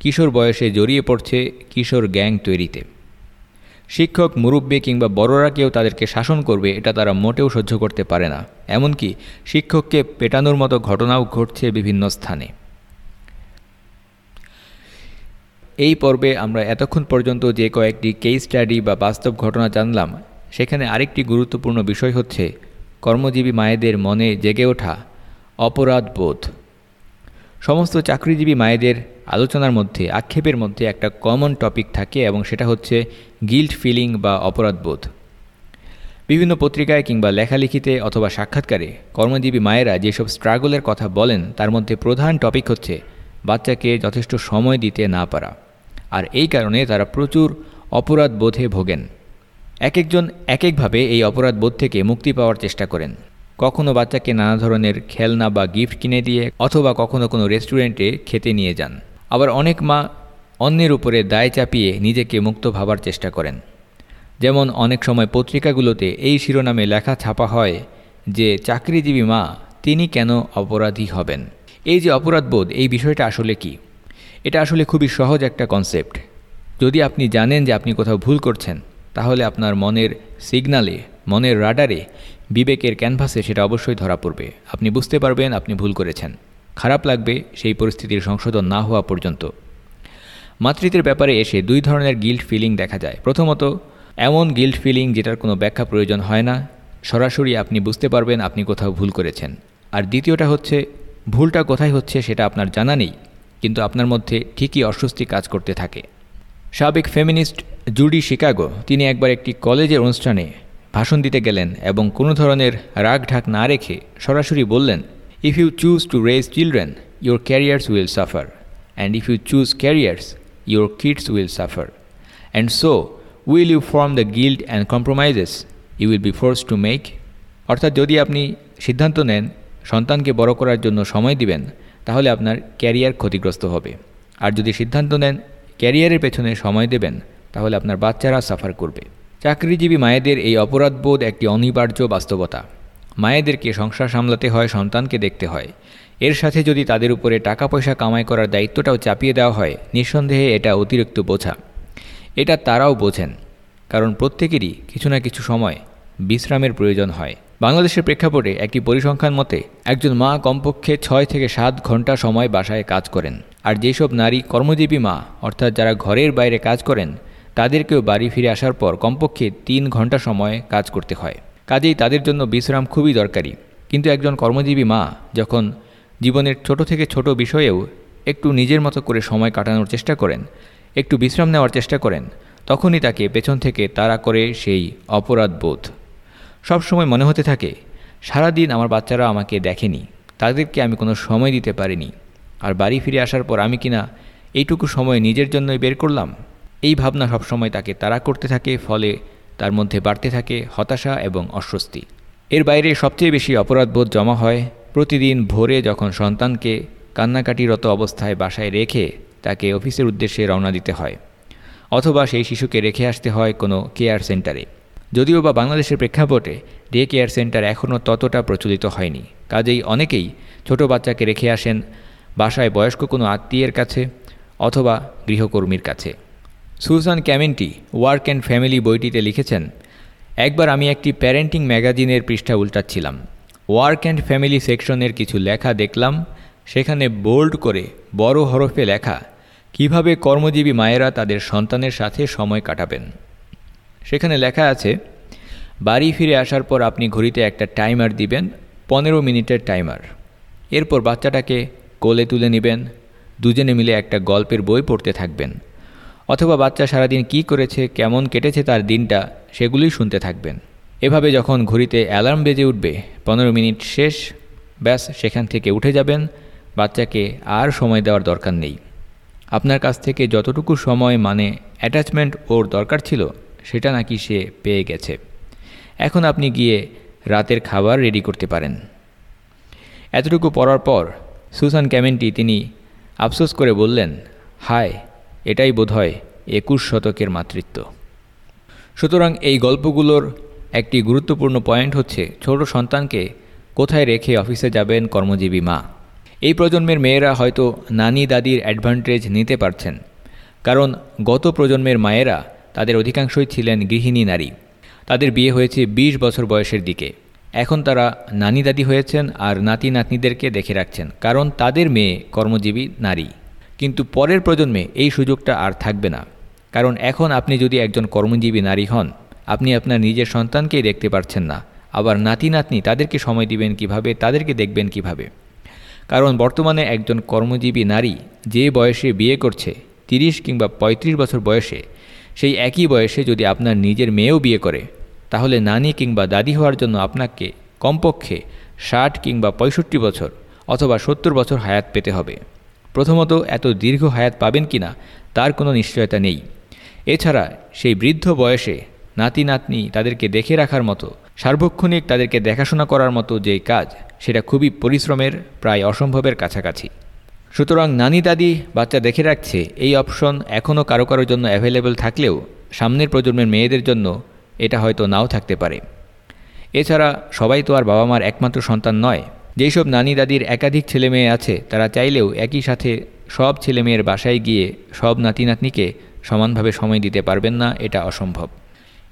কিশোর বয়সে জড়িয়ে পড়ছে কিশোর গ্যাং তৈরিতে। শিক্ষক, মুরব্বী কিংবা বড়রা কেউ তাদেরকে শাসন করবে এটা তারা মোটেও সহ্য করতে পারে না। এমনকি শিক্ষককে পেটানোর মতো ঘটনাও ঘটছে বিভিন্ন স্থানে। এই পর্বে আমরা এতক্ষণ পর্যন্ত যে কয়েকটি কেস স্টাডি বা বাস্তব ঘটনা জানলাম, সেখানে আরেকটি গুরুত্বপূর্ণ বিষয় হচ্ছে কর্মজীবী মায়েদের মনে জেগে ওঠা অপরাধ বোধ সমস্ত চাকরিজীবী মায়েদের আলোচনার মধ্যে, আক্ষেপের মধ্যে একটা কমন টপিক থাকে এবং সেটা হচ্ছে গিল্ট ফিলিং বা অপরাধবোধ। বিভিন্ন পত্রিকায় কিংবা লেখালেখিতে অথবা সাক্ষাৎকারে কর্মজীবী মায়েরা যেসব স্ট্রাগলের কথা বলেন, তার মধ্যে প্রধান টপিক হচ্ছে বাচ্চাকে যথেষ্ট সময় দিতে না পারা। আর এই কারণে তারা প্রচুর অপরাধ বোধে ভোগেন। এক একজন এক একভাবে এই অপরাধ বোধ থেকে মুক্তি পাওয়ার চেষ্টা করেন। কখনো বাচ্চাকে নানা ধরনের খেলনা বা গিফট কিনে দিয়ে অথবা কখনো কোনো রেস্টুরেন্টে খেতে নিয়ে যান। আবার অনেক মা অন্যের উপরে দায় চাপিয়ে নিজেকে মুক্ত ভাবার চেষ্টা করেন। যেমন অনেক সময় পত্রিকাগুলোতে এই শিরোনামে লেখা ছাপা হয় যে, চাকরিজীবী মা, তিনি কেন অপরাধী হবেন? এই যে অপরাধবোধ এই বিষয়টা আসলে কি? এটা আসলে খুবই সহজ একটা কনসেপ্ট যদি আপনি জানেন যে আপনি কোথাও ভুল করছেন, তাহলে আপনার মনের সিগনালে মনের রাডারে বিবেকের ক্যানভাসে সেটা অবশ্যই ধরা পড়বে। আপনি বুঝতে পারবেন আপনি ভুল করেছেন। খারাপ লাগবে সেই পরিস্থিতির সংশোধন না হওয়া পর্যন্ত। মাতৃত্বের ব্যাপারে এসে দুই ধরনের গিল্ট ফিলিং দেখা যায়। প্রথমত, এমন গিল্ট ফিলিং যেটার কোনো ব্যাখ্যা প্রয়োজন হয় না। সরাসরি আপনি বুঝতে পারবেন আপনি কোথাও ভুল করেছেন। আর দ্বিতীয়টা হচ্ছে, ভুলটা কোথায় হচ্ছে সেটা আপনার জানা নেই, কিন্তু আপনার মধ্যে ঠিকই অস্বস্তি কাজ করতে থাকে। সাবেক ফেমিনিস্ট জুডি শিকাগো, তিনি একবার একটি কলেজের অনুষ্ঠানে ভাষণ দিতে গেলেন এবং কোনো ধরনের রাগ ঢাক না রেখে সরাসরি বললেন if you choose to raise children your careers will suffer and if you choose careers your kids will suffer and so will you from the guilt and compromises you will be force to make অর্থাৎ যদি আপনি সিদ্ধান্ত নেন, সন্তানকে বড় করার জন্য সময় দিবেন, তাহলে আপনার ক্যারিয়ার ক্ষতিগ্রস্ত হবে। আর যদি সিদ্ধান্ত নেন, ক্যারিয়ারের পেছনে সময় দেবেন, তাহলে আপনার বাচ্চারা সাফার করবে। চাকরিজীবী মায়েদের এই অপরাধবোধ একটি অনিবার্য বাস্তবতা। মায়েদেরকে সংসার সামলাতে হয়, সন্তানকে দেখতে হয়। এর সাথে যদি তাদের উপরে টাকা পয়সা কামাই করার দায়িত্বটাও চাপিয়ে দেওয়া হয়, নিঃসন্দেহে এটা অতিরিক্ত বোঝা। এটা তারাও বোঝেন, কারণ প্রত্যেকেরই কিছু না কিছু সময় বিশ্রামের প্রয়োজন হয়। বাংলাদেশের প্রেক্ষাপটে একটি পরিসংখ্যান মতে, একজন মা কমপক্ষে ছয় থেকে সাত ঘণ্টা সময় বাসায় কাজ করেন। আর যেসব নারী কর্মজীবী মা, অর্থাৎ যারা ঘরের বাইরে কাজ করেন তাদেরকেও বাড়ি ফিরে আসার পর কমপক্ষে তিন ঘণ্টা সময় কাজ করতে হয়। কাজেই তাদের জন্য বিশ্রাম খুবই দরকারি। কিন্তু একজন কর্মজীবী মা যখন জীবনের ছোট থেকে ছোট বিষয়েও একটু নিজের মতো করে সময় কাটানোর চেষ্টা করেন, একটু বিশ্রাম নেওয়ার চেষ্টা করেন, তখনই তাকে পেছন থেকে তাড়া করে সেই অপরাধ বোধ। সবসময় মনে হতে থাকে, সারাদিন আমার বাচ্চারা আমাকে দেখেনি, তাদেরকে আমি কোনো সময় দিতে পারিনি। আর বাড়ি ফিরে আসার পর আমি কিনা এইটুকু সময় নিজের জন্যই বের করলাম? এই ভাবনা সবসময় তাকে তাড়া করতে থাকে, ফলে তার মধ্যে বাড়তে থাকে হতাশা এবং অস্বস্তি। এর বাইরে সবচেয়ে বেশি অপরাধবোধ জমা হয় প্রতিদিন ভোরে যখন সন্তানকে কান্নাকাটিরত অবস্থায় বাসায় রেখে তাকে অফিসের উদ্দেশ্যে রওনা দিতে হয়, অথবা সেই শিশুকে রেখে আসতে হয় কোনো কেয়ার সেন্টারে। যদিও বা বাংলাদেশের প্রেক্ষাপটে ডে কেয়ার সেন্টার এখনও ততটা প্রচলিত হয়নি। কাজেই অনেকেই ছোট বাচ্চাকে রেখে আসেন বাসায় বয়স্ক কোনো আত্মীয়ের কাছে অথবা গৃহকর্মীর কাছে। সুসান ক্যামেন্টি ওয়ার্ক অ্যান্ড ফ্যামিলি বইটিতে লিখেছেন, একবার আমি একটি প্যারেন্টিং ম্যাগাজিনের পৃষ্ঠা উল্টাচ্ছিলাম। ওয়ার্ক অ্যান্ড ফ্যামিলি সেকশনের কিছু লেখা দেখলাম, সেখানে বোল্ড করে বড় হরফে লেখা, কীভাবে কর্মজীবী মায়েরা তাদের সন্তানের সাথে সময় কাটাবেন? সেখানে লেখা আছে, বাড়ি ফিরে আসার পর আপনি ঘড়িতে একটা টাইমার দিবেন, পনেরো মিনিটের টাইমার। এরপর বাচ্চাটাকে কোলে তুলে নেবেন, দুজনে মিলে একটা গল্পের বই পড়তে থাকবেন। অথবা বাচ্চা সারাদিন কি করেছে, কেমন কেটেছে তার দিনটা, সেগুলোই শুনতে থাকবেন। এভাবে যখন ঘড়িতে অ্যালার্ম বেজে উঠবে, পনেরো মিনিট শেষ, ব্যাস সেখান থেকে উঠে যাবেন, বাচ্চাকে আর সময় দেওয়ার দরকার নেই। আপনার কাছ থেকে যতটুকু সময় মানে অ্যাটাচমেন্ট ওর দরকার ছিল, সেটা নাকি সে পেয়ে গেছে। এখন আপনি গিয়ে রাতের খাবার রেডি করতে পারেন। এতটুকু পড়ার পর, সুসান ক্যামেন্টি তিনি আফসোস করে বললেন, হায় এটাই বোধহয় একুশ শতকের মাতৃত্ব। সুতরাং এই গল্পগুলোর একটি গুরুত্বপূর্ণ পয়েন্ট হচ্ছে ছোট সন্তানকে কোথায় রেখে অফিসে যাবেন কর্মজীবী মা। এই প্রজন্মের মেয়েরা হয়তো নানি দাদির অ্যাডভান্টেজ নিতে পারছেন, কারণ গত প্রজন্মের মায়েরা তাদের অধিকাংশই ছিলেন গৃহিণী নারী। তাদের বিয়ে হয়েছে ২০ বছর বয়সের দিকে। এখন তারা নানি দাদি হয়েছেন আর নাতি নাতনিদেরকে দেখে রাখছেন, কারণ তাদের মেয়ে কর্মজীবী নারী। কিন্তু পরের প্রজন্মে এই সুযোগটা আর থাকবে না। কারণ এখন আপনি যদি একজন কর্মজীবী নারী হন, আপনি আপনার নিজের সন্তানকেই দেখতে পারছেন না। আবার নাতি, নাতনি তাদেরকে সময় দিবেন কীভাবে? তাদেরকে দেখবেন কীভাবে? কারণ বর্তমানে একজন কর্মজীবী নারী যে বয়সে বিয়ে করছে, তিরিশ কিংবা ৩৫ বছর বয়সে, সেই একই বয়সে যদি আপনার নিজের মেয়েও বিয়ে করে, তাহলে নানি কিংবা দাদি হওয়ার জন্য আপনাকে কমপক্ষে ষাট কিংবা পঁয়ষট্টি বছর অথবা সত্তর বছর হায়াত পেতে হবে। প্রথমত এত দীর্ঘ হায়াত পাবেন কি না তার কোনো নিশ্চয়তা নেই। এছাড়া সেই বৃদ্ধ বয়সে নাতি নাতনি তাদেরকে দেখে রাখার মতো, সার্বক্ষণিক তাদেরকে দেখাশোনা করার মতো যে কাজ, সেটা খুবই পরিশ্রমের, প্রায় অসম্ভবের কাছাকাছি। সুতরাং নানি দাদি, বাচ্চা দেখে রাখছে, এই অপশন এখনও কারও কারোর জন্য অ্যাভেলেবল থাকলেও সামনের প্রজন্মের মেয়েদের জন্য এটা হয়তো নাও থাকতে পারে। এছাড়া সবাই তো আর বাবা মার একমাত্র সন্তান নয়। যেই সব নানি দাদির একাধিক ছেলে মেয়ে আছে, তারা চাইলেও একই সাথে সব ছেলে মেয়ের বাসায় গিয়ে সব নাতি নাতনিকে সমানভাবে সময় দিতে পারবেন না, এটা অসম্ভব।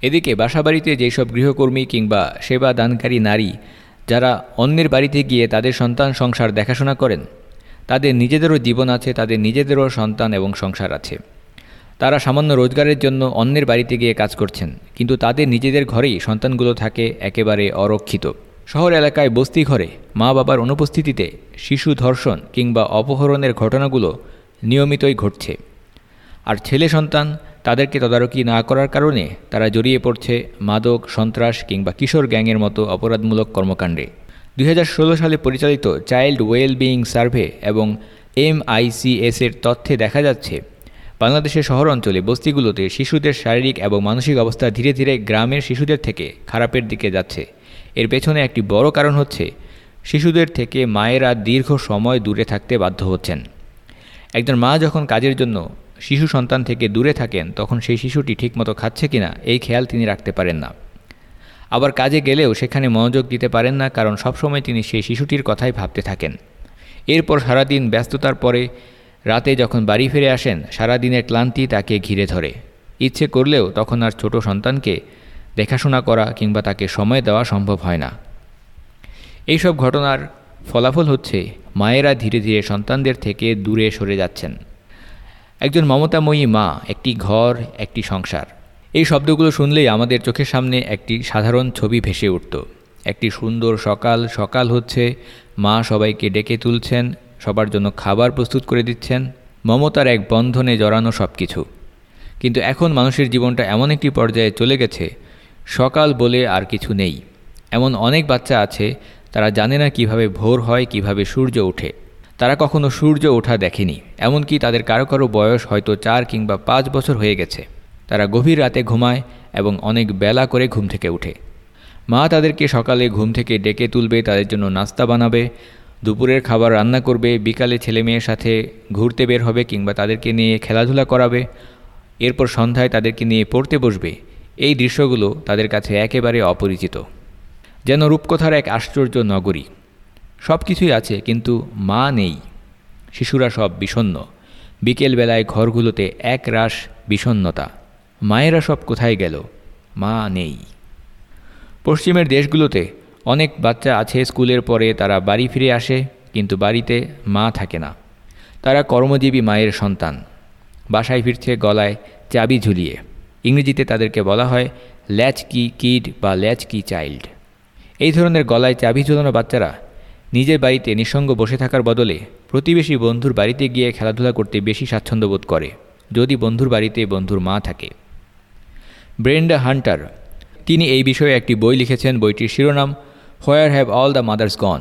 এদিকে বাসাবাড়িতে যেসব গৃহকর্মী কিংবা সেবা দানকারী নারী, যারা অন্যের বাড়িতে গিয়ে তাদের সন্তান সংসার দেখাশোনা করেন, তাদের নিজেদেরও জীবন আছে, তাদের নিজেদেরও সন্তান এবং সংসার আছে। তারা সামান্য রোজগারের জন্য অন্যের বাড়িতে গিয়ে কাজ করছেন, কিন্তু তাদের নিজেদের ঘরেই সন্তানগুলো থাকে একেবারে অরক্ষিত। শহর এলাকায় বস্তি ঘরে মা বাবার অনুপস্থিতিতে শিশু ধর্ষণ কিংবা অপহরণের ঘটনাগুলো নিয়মিতই ঘটছে। আর ছেলে সন্তান তাদেরকে তদারকি না করার কারণে তারা জড়িয়ে পড়ছে মাদক, সন্ত্রাস কিংবা কিশোর গ্যাংয়ের মতো অপরাধমূলক কর্মকাণ্ডে। দুই হাজার ষোলো সালে পরিচালিত চাইল্ড ওয়েল বিইং সার্ভে এবং এমআইসিএস এর তথ্যে দেখা যাচ্ছে, বাংলাদেশের শহর অঞ্চলে বস্তিগুলোতে শিশুদের শারীরিক এবং মানসিক অবস্থা ধীরে ধীরে গ্রামের শিশুদের থেকে খারাপের দিকে যাচ্ছে। এর পেছনে একটি বড় কারণ হচ্ছে, শিশুদের থেকে মায়েরা দীর্ঘ সময় দূরে থাকতে বাধ্য হচ্ছেন। একজন মা যখন কাজের জন্য শিশু সন্তান থেকে দূরে থাকেন, তখন সেই শিশুটি ঠিকমতো খাচ্ছে কিনা, এই খেয়াল তিনি রাখতে পারেন না। আবার কাজে গেলেও সেখানে মনোযোগ দিতে পারেন না, কারণ সবসময় তিনি সেই শিশুটির কথাই ভাবতে থাকেন। এরপর সারাদিন ব্যস্ততার পরে রাতে যখন বাড়ি ফিরে আসেন, সারাদিনের ক্লান্তি তাকে ঘিরে ধরে। ইচ্ছে করলেও তখন আর ছোট সন্তানকে দেখাশোনা করা কিংবা তাকে সময় দেওয়া সম্ভব হয় না। এইসব ঘটনার ফলাফল হচ্ছে, মায়েরা ধীরে ধীরে সন্তানদের থেকে দূরে সরে যাচ্ছেন। একজন মমতাময়ী মা, একটি ঘর, একটি সংসার। এই শব্দগুলো শুনলেই আমাদের চোখের সামনে একটি সাধারণ ছবি ভেসে উঠত। একটি সুন্দর সকাল সকাল হচ্ছে, মা সবাইকে ডেকে তুলছেন, সবার জন্য খাবার প্রস্তুত করে দিচ্ছেন, মমতার এক বন্ধনে জড়ানো সব কিছু কিন্তু এখন মানুষের জীবনটা এমন একটি পর্যায়ে চলে গেছে সকাল বলে আর কিছু নেই। এমন অনেক বাচ্চা আছে, তারা জানে না কীভাবে ভোর হয়, কীভাবে সূর্য ওঠে। তারা কখনো সূর্য ওঠা দেখেনি, এমনকি তাদের কারও কারও বয়স হয়তো চার কিংবা পাঁচ বছর হয়ে গেছে। তারা গভীর রাতে ঘুমায় এবং অনেক বেলা করে ঘুম থেকে উঠে। মা তাদেরকে সকালে ঘুম থেকে ডেকে তুলবে, তাদের জন্য নাস্তা বানাবে, দুপুরের খাবার রান্না করবে, বিকালে ছেলে মেয়ের সাথে ঘুরতে বের হবে কিংবা তাদেরকে নিয়ে খেলাধুলা করাবে, এরপর সন্ধ্যায় তাদেরকে নিয়ে পড়তে বসবে এই দৃশ্যগুলো তাদের কাছে একেবারে অপরিচিত। যেন রূপকথার এক আশ্চর্য নগরী। সব কিছুই আছে, কিন্তু মা নেই। শিশুরা সব বিষণ্ন। বিকেলবেলায় ঘরগুলোতে এক রাস বিষণ্নতা। মায়েরা সব কোথায় গেল? মা নেই। পশ্চিমের দেশগুলোতে অনেক বাচ্চা আছে, স্কুলের পরে তারা বাড়ি ফিরে আসে, কিন্তু বাড়িতে মা থাকে না। তারা কর্মজীবী মায়ের সন্তান। বাসায় ফিরছে, গলায় চাবি ঝুলিয়ে। ইংরেজিতে তাদেরকে বলা হয় ল্যাচ কি কিড বা ল্যাচ কি চাইল্ড। এই ধরনের গলায় চাবি ঝুলানো বাচ্চারা নিজের বাড়িতে নিঃসঙ্গ বসে থাকার বদলে প্রতিবেশী বন্ধুর বাড়িতে গিয়ে খেলাধুলা করতে বেশি স্বাচ্ছন্দ্য বোধ করে, যদি বন্ধুর বাড়িতে বন্ধুর মা থাকে। ব্রেন্ডা হান্টার, তিনি এই বিষয়ে একটি বই লিখেছেন, বইটির শিরোনাম, where have all the mothers gone?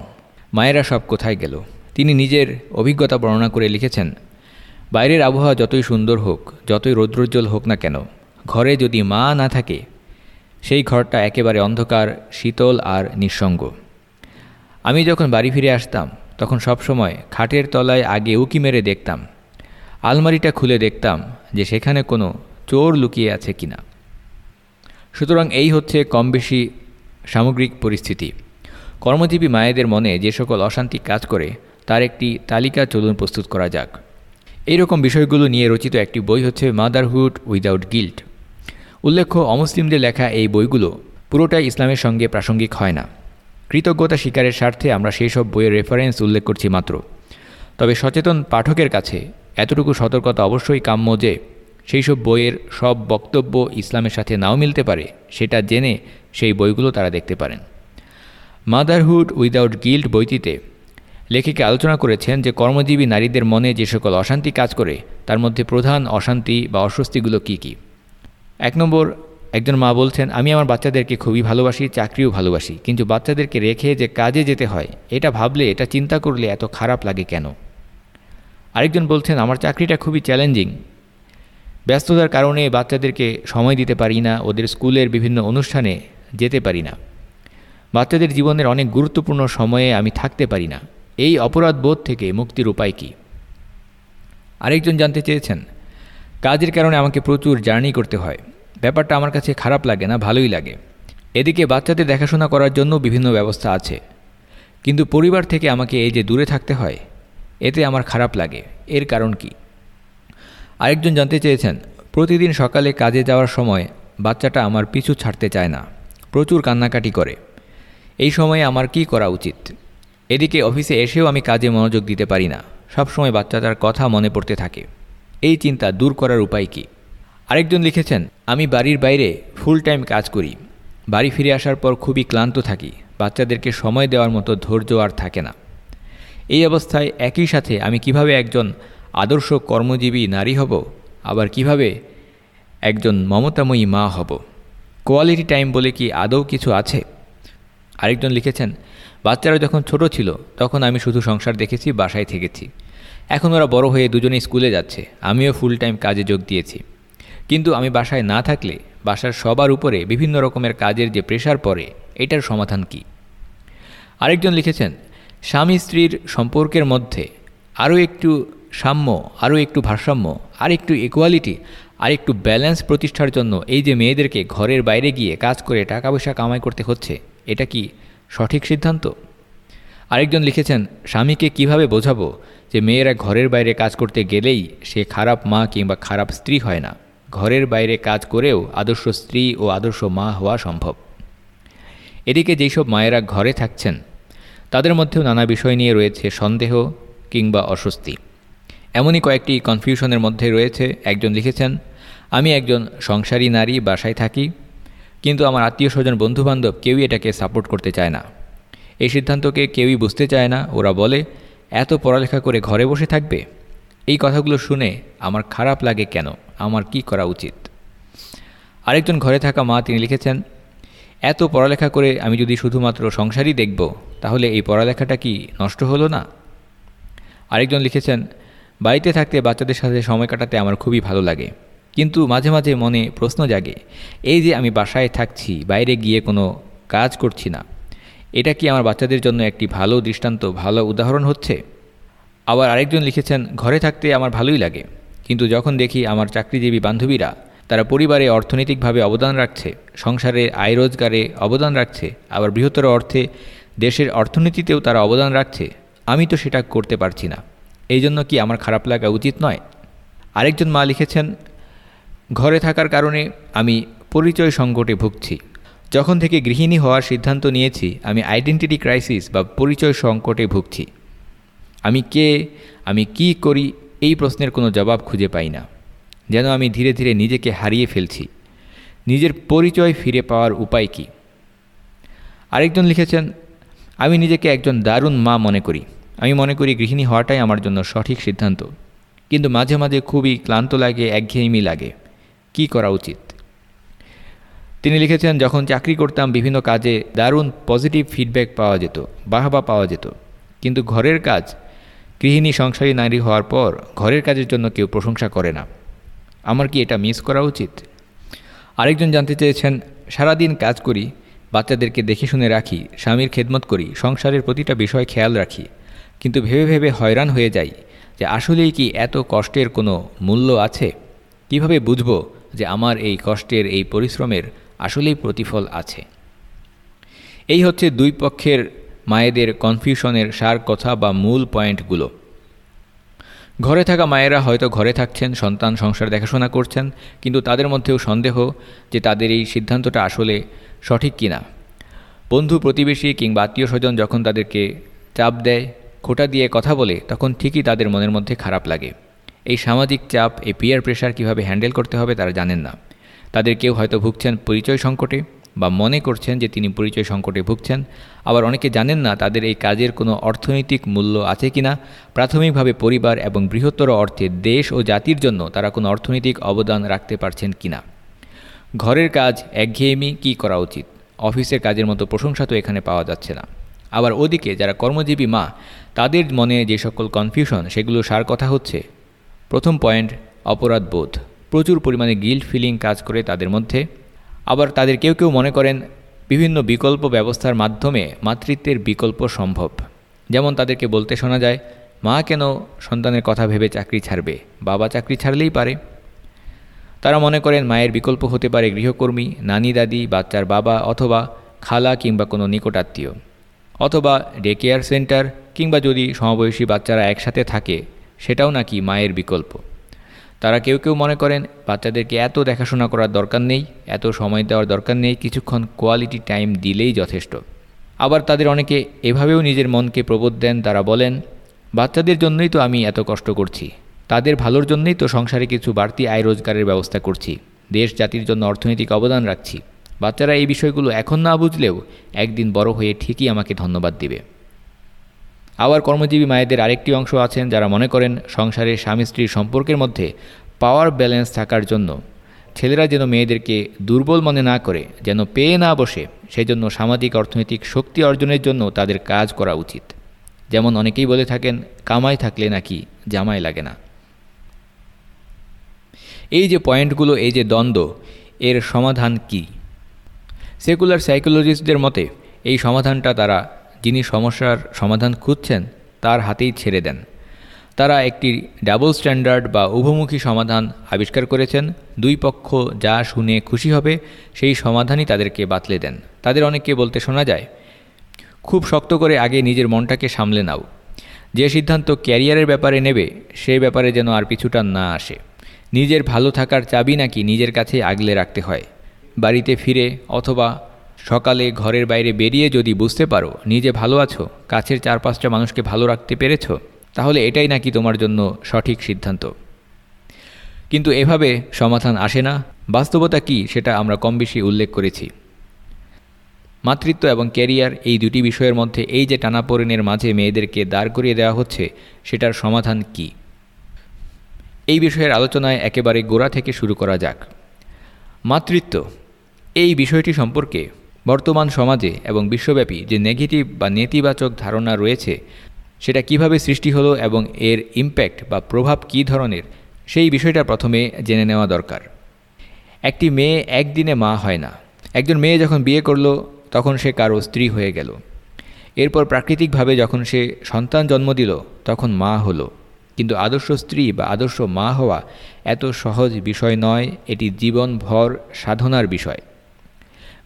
মায়েরা সব কোথায় গেল? তিনি নিজের অভিজ্ঞতা বর্ণনা করে লিখেছেন, বাইরের আবহাওয়া যতই সুন্দর হোক, যতই রৌদ্রোজ্জ্বল হোক না কেন ঘরে যদি মা না থাকে, সেই ঘরটা একেবারে অন্ধকার, শীতল আর নিঃসঙ্গ। আমি যখন বাড়ি ফিরে আসতাম, তখন সবসময় খাটের তলায় আগে উকি মেরে দেখতাম, আলমারিটা খুলে দেখতাম যে সেখানে কোনো চোর লুকিয়ে আছে কিনা সুতরাং এই হচ্ছে কম বেশি সামগ্রিক পরিস্থিতি। কর্মজীবী মায়েদের মনে যে সকল অশান্তি কাজ করে, তার একটি তালিকা চলুন প্রস্তুত করা যাক। এইরকম বিষয়গুলো নিয়ে রচিত একটি বই হচ্ছে মাদারহুড উইদাউট গিল্ট। উল্লেখ্য, অমুসলিমদের লেখা এই বইগুলো পুরোটাই ইসলামের সঙ্গে প্রাসঙ্গিক হয় না। কৃতজ্ঞতা স্বীকারের স্বার্থে আমরা সেই সব বইয়ের রেফারেন্স উল্লেখ করছি মাত্র। তবে সচেতন পাঠকের কাছে এতটুকু সতর্কতা অবশ্যই কাম্য যে সেই সব বইয়ের সব বক্তব্য ইসলামের সাথে নাও মিলতে পারে, সেটা জেনে সেই বইগুলো তারা দেখতে পারেন। মাদারহুড উইদাউট গিল্ড বইটিতে লেখিকা আলোচনা করেছেন যে, কর্মজীবী নারীদের মনে যে সকল অশান্তি কাজ করে, তার মধ্যে প্রধান অশান্তি বা অস্বস্তিগুলো কী কি? এক নম্বর, একজন মা বলছেন, আমি আমার বাচ্চাদেরকে খুবই ভালোবাসি, চাকরিও ভালোবাসি, কিন্তু বাচ্চাদেরকে রেখে যে কাজে যেতে হয়, এটা ভাবলে, এটা চিন্তা করলে এত খারাপ লাগে কেন? আরেকজন বলছেন, আমার চাকরিটা খুবই চ্যালেঞ্জিং ব্যস্ততার কারণে বাচ্চাদেরকে সময় দিতে পারি না, ওদের স্কুলের বিভিন্ন অনুষ্ঠানে যেতে পারি না। বাচ্চাদের জীবনের অনেক গুরুত্বপূর্ণ সময়ে আমি থাকতে পারি না। এই অপরাধ বোধ থেকে মুক্তির উপায় কী? আরেকজন জানতে চেয়েছেন কাজের কারণে আমাকে প্রচুর জার্নি করতে হয়। ব্যাপারটা আমার কাছে খারাপ লাগে না, ভালোই লাগে। এদিকে বাচ্চাদের দেখাশোনা করার জন্য বিভিন্ন ব্যবস্থা আছে। কিন্তু পরিবার থেকে আমাকে এই যে দূরে থাকতে হয়, এতে আমার খারাপ লাগে। এর কারণ কি? আরেকজন জানতে চেয়েছেন, প্রতিদিন সকালে কাজে যাওয়ার সময় বাচ্চাটা আমার পিছু ছাড়তে চায় না, প্রচুর কান্নাকাটি করে। এই সময়ে আমার কি করা উচিত? এদিকে অফিসে এসেও আমি কাজে মনোযোগ দিতে পারি না। সবসময় বাচ্চাটার কথা মনে পড়তে থাকে। এই চিন্তা দূর করার উপায় কী? আরেকজন লিখেছেন, আমি বাড়ির বাইরে ফুল টাইম কাজ করি। বাড়ি ফিরে আসার পর খুবই ক্লান্ত থাকি। বাচ্চাদেরকে সময় দেওয়ার মতো ধৈর্য আর থাকে না। এই অবস্থায় একই সাথে আমি কীভাবে একজন আদর্শ কর্মজীবী নারী হব? আবার কীভাবে একজন মমতাময়ী মা হব? কোয়ালিটি টাইম বলে কি আদৌ কিছু আছে? আরেকজন লিখেছেন, বাচ্চারা যখন ছোট ছিল, তখন আমি শুধু সংসার দেখেছি, বাসায় থেকেছি। এখন ওরা বড় হয়ে দুজনে স্কুলে যাচ্ছে। আমিও ফুল টাইম কাজে যোগ দিয়েছি। কিন্তু আমি বাসায় না থাকলে বাসার সবার উপরে বিভিন্ন রকমের কাজের যে প্রেশার পড়ে, এটার সমাধান কি? আরেকজন লিখেছেন, স্বামী স্ত্রীর সম্পর্কের মধ্যে আরও একটু সাম্য, আরও একটু ভারসাম্য আর একটু ইকুয়ালিটি আর একটু ব্যালেন্স প্রতিষ্ঠার জন্য এই যে মেয়েদেরকে ঘরের বাইরে গিয়ে কাজ করে টাকা পয়সা কামাই করতে হচ্ছে, এটা কি সঠিক সিদ্ধান্ত? আরেকজন লিখেছেন, স্বামীকে কীভাবে বোঝাবো যে মেয়েরা ঘরের বাইরে কাজ করতে গেলেই সে খারাপ মা কিংবা খারাপ স্ত্রী হয় না। ঘরের বাইরে কাজ করেও আদর্শ স্ত্রী ও আদর্শ মা হওয়া সম্ভব। এদিকে যেসব মায়েরা ঘরে থাকছেন, তাদের মধ্যেও নানা বিষয় নিয়ে রয়েছে সন্দেহ কিংবা অস্বস্তি। এমনই কয়েকটি কনফিউশনের মধ্যে রয়েছে, একজন লিখেছেন, আমি একজন সংসারী নারী, বাসায় থাকি, কিন্তু আমার আত্মীয় স্বজন বন্ধুবান্ধব কেউই এটাকে সাপোর্ট করতে চায় না। এই সিদ্ধান্তকে কেউই বুঝতে চায় না। ওরা বলে এত পড়ালেখা করে ঘরে বসে থাকবে? এই কথাগুলো শুনে আমার খারাপ লাগে কেন? আমার কি করা উচিত? আরেকজন ঘরে থাকা মা তিনি লিখেছেন, এত পড়ালেখা করে আমি যদি শুধুমাত্র সংসারই দেখব, তাহলে এই পড়ালেখাটা কি নষ্ট হলো না? আরেকজন লিখেছেন, বাড়িতে থাকতে বাচ্চাদের সাথে সময় কাটাতে আমার খুবই ভালো লাগে। কিন্তু মাঝে মাঝে মনে প্রশ্ন জাগে, এই যে আমি বাসায় থাকছি, বাইরে গিয়ে কোনো কাজ করছি না। এটা কি আমার বাচ্চাদের জন্য একটি ভালো দৃষ্টান্ত, ভালো উদাহরণ হচ্ছে? আবার আরেকজন লিখেছেন, ঘরে থাকতে আমার ভালোই লাগে। কিন্তু যখন দেখি আমার চাকরিজীবী বান্ধবীরা, তারা পরিবারে অর্থনৈতিকভাবে অবদান রাখছে, সংসারে আয় রোজগারে অবদান রাখছে, আবার বৃহত্তর অর্থে দেশের অর্থনীতিতেও তারা অবদান রাখছে, আমি তো সেটা করতে পারছি না। এই জন্য কি আমার খারাপ লাগা উচিত নয়? আরেকজন মা লিখেছেন, ঘরে থাকার কারণে আমি পরিচয় সংকটে ভুগছি। যখন থেকে গৃহিণী হওয়ার সিদ্ধান্ত নিয়েছি, আমি আইডেন্টিটি ক্রাইসিস বা পরিচয় সংকটে ভুগছি। আমি কে, আমি কি করি, এই প্রশ্নের কোনো জবাব খুঁজে পাই না। যেন আমি ধীরে ধীরে নিজেকে হারিয়ে ফেলছি। নিজের পরিচয় ফিরে পাওয়ার উপায় কি? আরেকজন লিখেছেন, আমি নিজেকে একজন দারুণ মা মনে করি। আমি মনে করি গৃহিণী হওয়াটাই আমার জন্য সঠিক সিদ্ধান্ত। কিন্তু মাঝে মাঝে খুবই ক্লান্ত লাগে, একঘেয়েমি লাগে। কি করা উচিত? তিনি লিখেছেন, যখন চাকরি করতাম, বিভিন্ন কাজে দারুণ পজিটিভ ফিডব্যাক পাওয়া যেত, বাহবা পাওয়া যেত। কিন্তু ঘরের কাজ, গৃহিণী, সংসারী, নারী হওয়ার পর ঘরের কাজের জন্য কেউ প্রশংসা করে না। আমার কি এটা মিস করা উচিত? আরেকজন জানতে চেয়েছেন, সারাদিন কাজ করি, বাচ্চাদেরকে দেখে শুনে রাখি, স্বামীর খেদমত করি, সংসারের প্রতিটা বিষয় খেয়াল রাখি। কিন্তু ভেবে ভেবে হয়রান হয়ে যাই যে আসলেই কি এত কষ্টের কোনো মূল্য আছে? কীভাবে বুঝব যে আমার এই কষ্টের, এই পরিশ্রমের আসলেই প্রতিফল আছে। এই হচ্ছে দুই পক্ষের মায়েদের কনফিউশনের সার কথা বা মূল পয়েন্টগুলো ঘরে থাকা মায়েরা হয়তো ঘরে থাকছেন, সন্তান সংসার দেখাশোনা করছেন, কিন্তু তাদের মধ্যেও সন্দেহ যে তাদের এই সিদ্ধান্তটা আসলে সঠিক কিনা। বন্ধু প্রতিবেশী কিংবা আত্মীয় স্বজন যখন তাদেরকে চাপ দেয়, খোটা দিয়ে কথা বলে, তখন ঠিকই তাদের মনের মধ্যে খারাপ লাগে। এই সামাজিক চাপ, এই পিয়ার প্রেশার কীভাবে হ্যান্ডেল করতে হবে তারা জানেন না। তাদের কেউ হয়তো ভুগছেন পরিচয় সংকটে বা মনে করছেন যে তিনি পরিচয় সংকটে ভুগছেন। আবার অনেকে জানেন না তাদের এই কাজের কোনো অর্থনৈতিক মূল্য আছে কিনা। প্রাথমিকভাবে পরিবার এবং বৃহত্তর অর্থে দেশ ও জাতির জন্য তারা কোনো অর্থনৈতিক অবদান রাখতে পারছেন কিনা। ঘরের কাজ একঘেয়েমি কী করা উচিত? অফিসের কাজের মতো প্রশংসা তো এখানে পাওয়া যাচ্ছে না। আবার ওদিকে যারা কর্মজীবী মা, তাদের মনে যে সকল কনফিউশন সেগুলো সার কথা হচ্ছে। প্রথম পয়েন্ট অপরাধ বোধ প্রচুর পরিমাণে গিল্ড ফিলিং কাজ করে তাদের মধ্যে। আবার তাদের কেউ কেউ মনে করেন বিভিন্ন বিকল্প ব্যবস্থার মাধ্যমে মাতৃত্বের বিকল্প সম্ভব। যেমন তাদেরকে বলতে শোনা যায়, মা কেন সন্তানের কথা ভেবে চাকরি ছাড়বে? বাবা চাকরি ছাড়লেই পারে। তারা মনে করেন মায়ের বিকল্প হতে পারে গৃহকর্মী, নানি, দাদি, বাচ্চার বাবা অথবা খালা কিংবা কোনো নিকটাত্মীয় অথবা ডে কেয়ার সেন্টার কিংবা যদি সমবয়সী বাচ্চারা একসাথে থাকে, সেটাও নাকি মায়ের বিকল্প। তারা কেউ কেউ মনে করেন বাচ্চাদেরকে এত দেখাশোনা করার দরকার নেই, এত সময় দেওয়ার দরকার নেই, কিছুক্ষণ কোয়ালিটি টাইম দিলেই যথেষ্ট। আবার তাদের অনেকে এভাবেও নিজের মনকে প্রবোধ দেন, তারা বলেন, বাচ্চাদের জন্যই তো আমি এত কষ্ট করছি। তাদের ভালোর জন্যই তো সংসারে কিছু বাড়তি আয় রোজগারের ব্যবস্থা করছি। দেশ, জাতির জন্য অর্থনৈতিক অবদান রাখছি। বাচ্চারা এই বিষয়গুলো এখন না বুঝলেও একদিন বড় হয়ে ঠিকই আমাকে ধন্যবাদ দিবে। আবার কর্মজীবী মায়েদের আরেকটি অংশ আছেন যারা মনে করেন সংসারে স্বামী স্ত্রীর সম্পর্কের মধ্যে পাওয়ার ব্যালেন্স থাকার জন্য। ছেলেরা যেন মেয়েদেরকে দুর্বল মনে না করে, যেন পেয়ে না বসে, সেজন্য সামাজিক অর্থনৈতিক শক্তি অর্জনের জন্য তাদের কাজ করা উচিত। যেমন অনেকেই বলে থাকেন, কামাই থাকলে নাকি জামাই লাগে না। এই যে পয়েন্টগুলো, এই যে দ্বন্দ্ব, এর সমাধান কি? সেকুলার সাইকোলজিস্টদের মতে, এই সমাধানটা তারা যিনি সমস্যার সমাধান খুঁজছেন, তার হাতেই ছেড়ে দেন। তারা একটি ডাবল স্ট্যান্ডার্ড বা উভমুখী সমাধান আবিষ্কার করেছেন। দুই পক্ষ যা শুনে খুশি হবে, সেই সমাধানই তাদেরকে বাতলে দেন। তাদের অনেককে বলতে শোনা যায়, খুব শক্ত করে আগে নিজের মনটাকে সামলে নাও। যে সিদ্ধান্ত ক্যারিয়ারের ব্যাপারে নেবে, সে ব্যাপারে যেন আর পিছুটা না আসে। নিজের ভালো থাকার চাবি নাকি নিজের কাছে আগলে রাখতে হয়। বাড়িতে ফিরে অথবা সকালে ঘরের বাইরে বেরিয়ে যদি বুঝতে পারো, নিজে ভালো আছো, কাছের চার পাঁচটা মানুষকে ভালো রাখতে পেরেছ, তাহলে এটাই নাকি তোমার জন্য সঠিক সিদ্ধান্ত। কিন্তু এভাবে সমাধান আসে না, বাস্তবতা কি সেটা আমরা কম বেশি উল্লেখ করেছি। মাতৃত্ব এবং ক্যারিয়ার এই দুটি বিষয়ের মধ্যে এই যে টানাপোড়েনের মাঝে মেয়েদেরকে দাঁড় করিয়ে দেওয়া হচ্ছে, সেটার সমাধান কি? এই বিষয়ের আলোচনায় একেবারে গোড়া থেকে শুরু করা যাক। মাতৃত্ব, এই বিষয়টি সম্পর্কে বর্তমান সমাজে এবং বিশ্বব্যাপী যে নেগেটিভ বা নেতিবাচক ধারণা রয়েছে, সেটা কীভাবে সৃষ্টি হলো এবং এর ইম্প্যাক্ট বা প্রভাব কী ধরনের, সেই বিষয়টা প্রথমে জেনে নেওয়া দরকার। একটি মেয়ে একদিনে মা হয় না। একজন মেয়ে যখন বিয়ে করল, তখন সে কারও স্ত্রী হয়ে গেল। এরপর প্রাকৃতিকভাবে যখন সে সন্তান জন্ম দিল, তখন মা হলো। কিন্তু আদর্শ স্ত্রী বা আদর্শ মা হওয়া এত সহজ বিষয় নয়, এটি জীবনভর সাধনার বিষয়।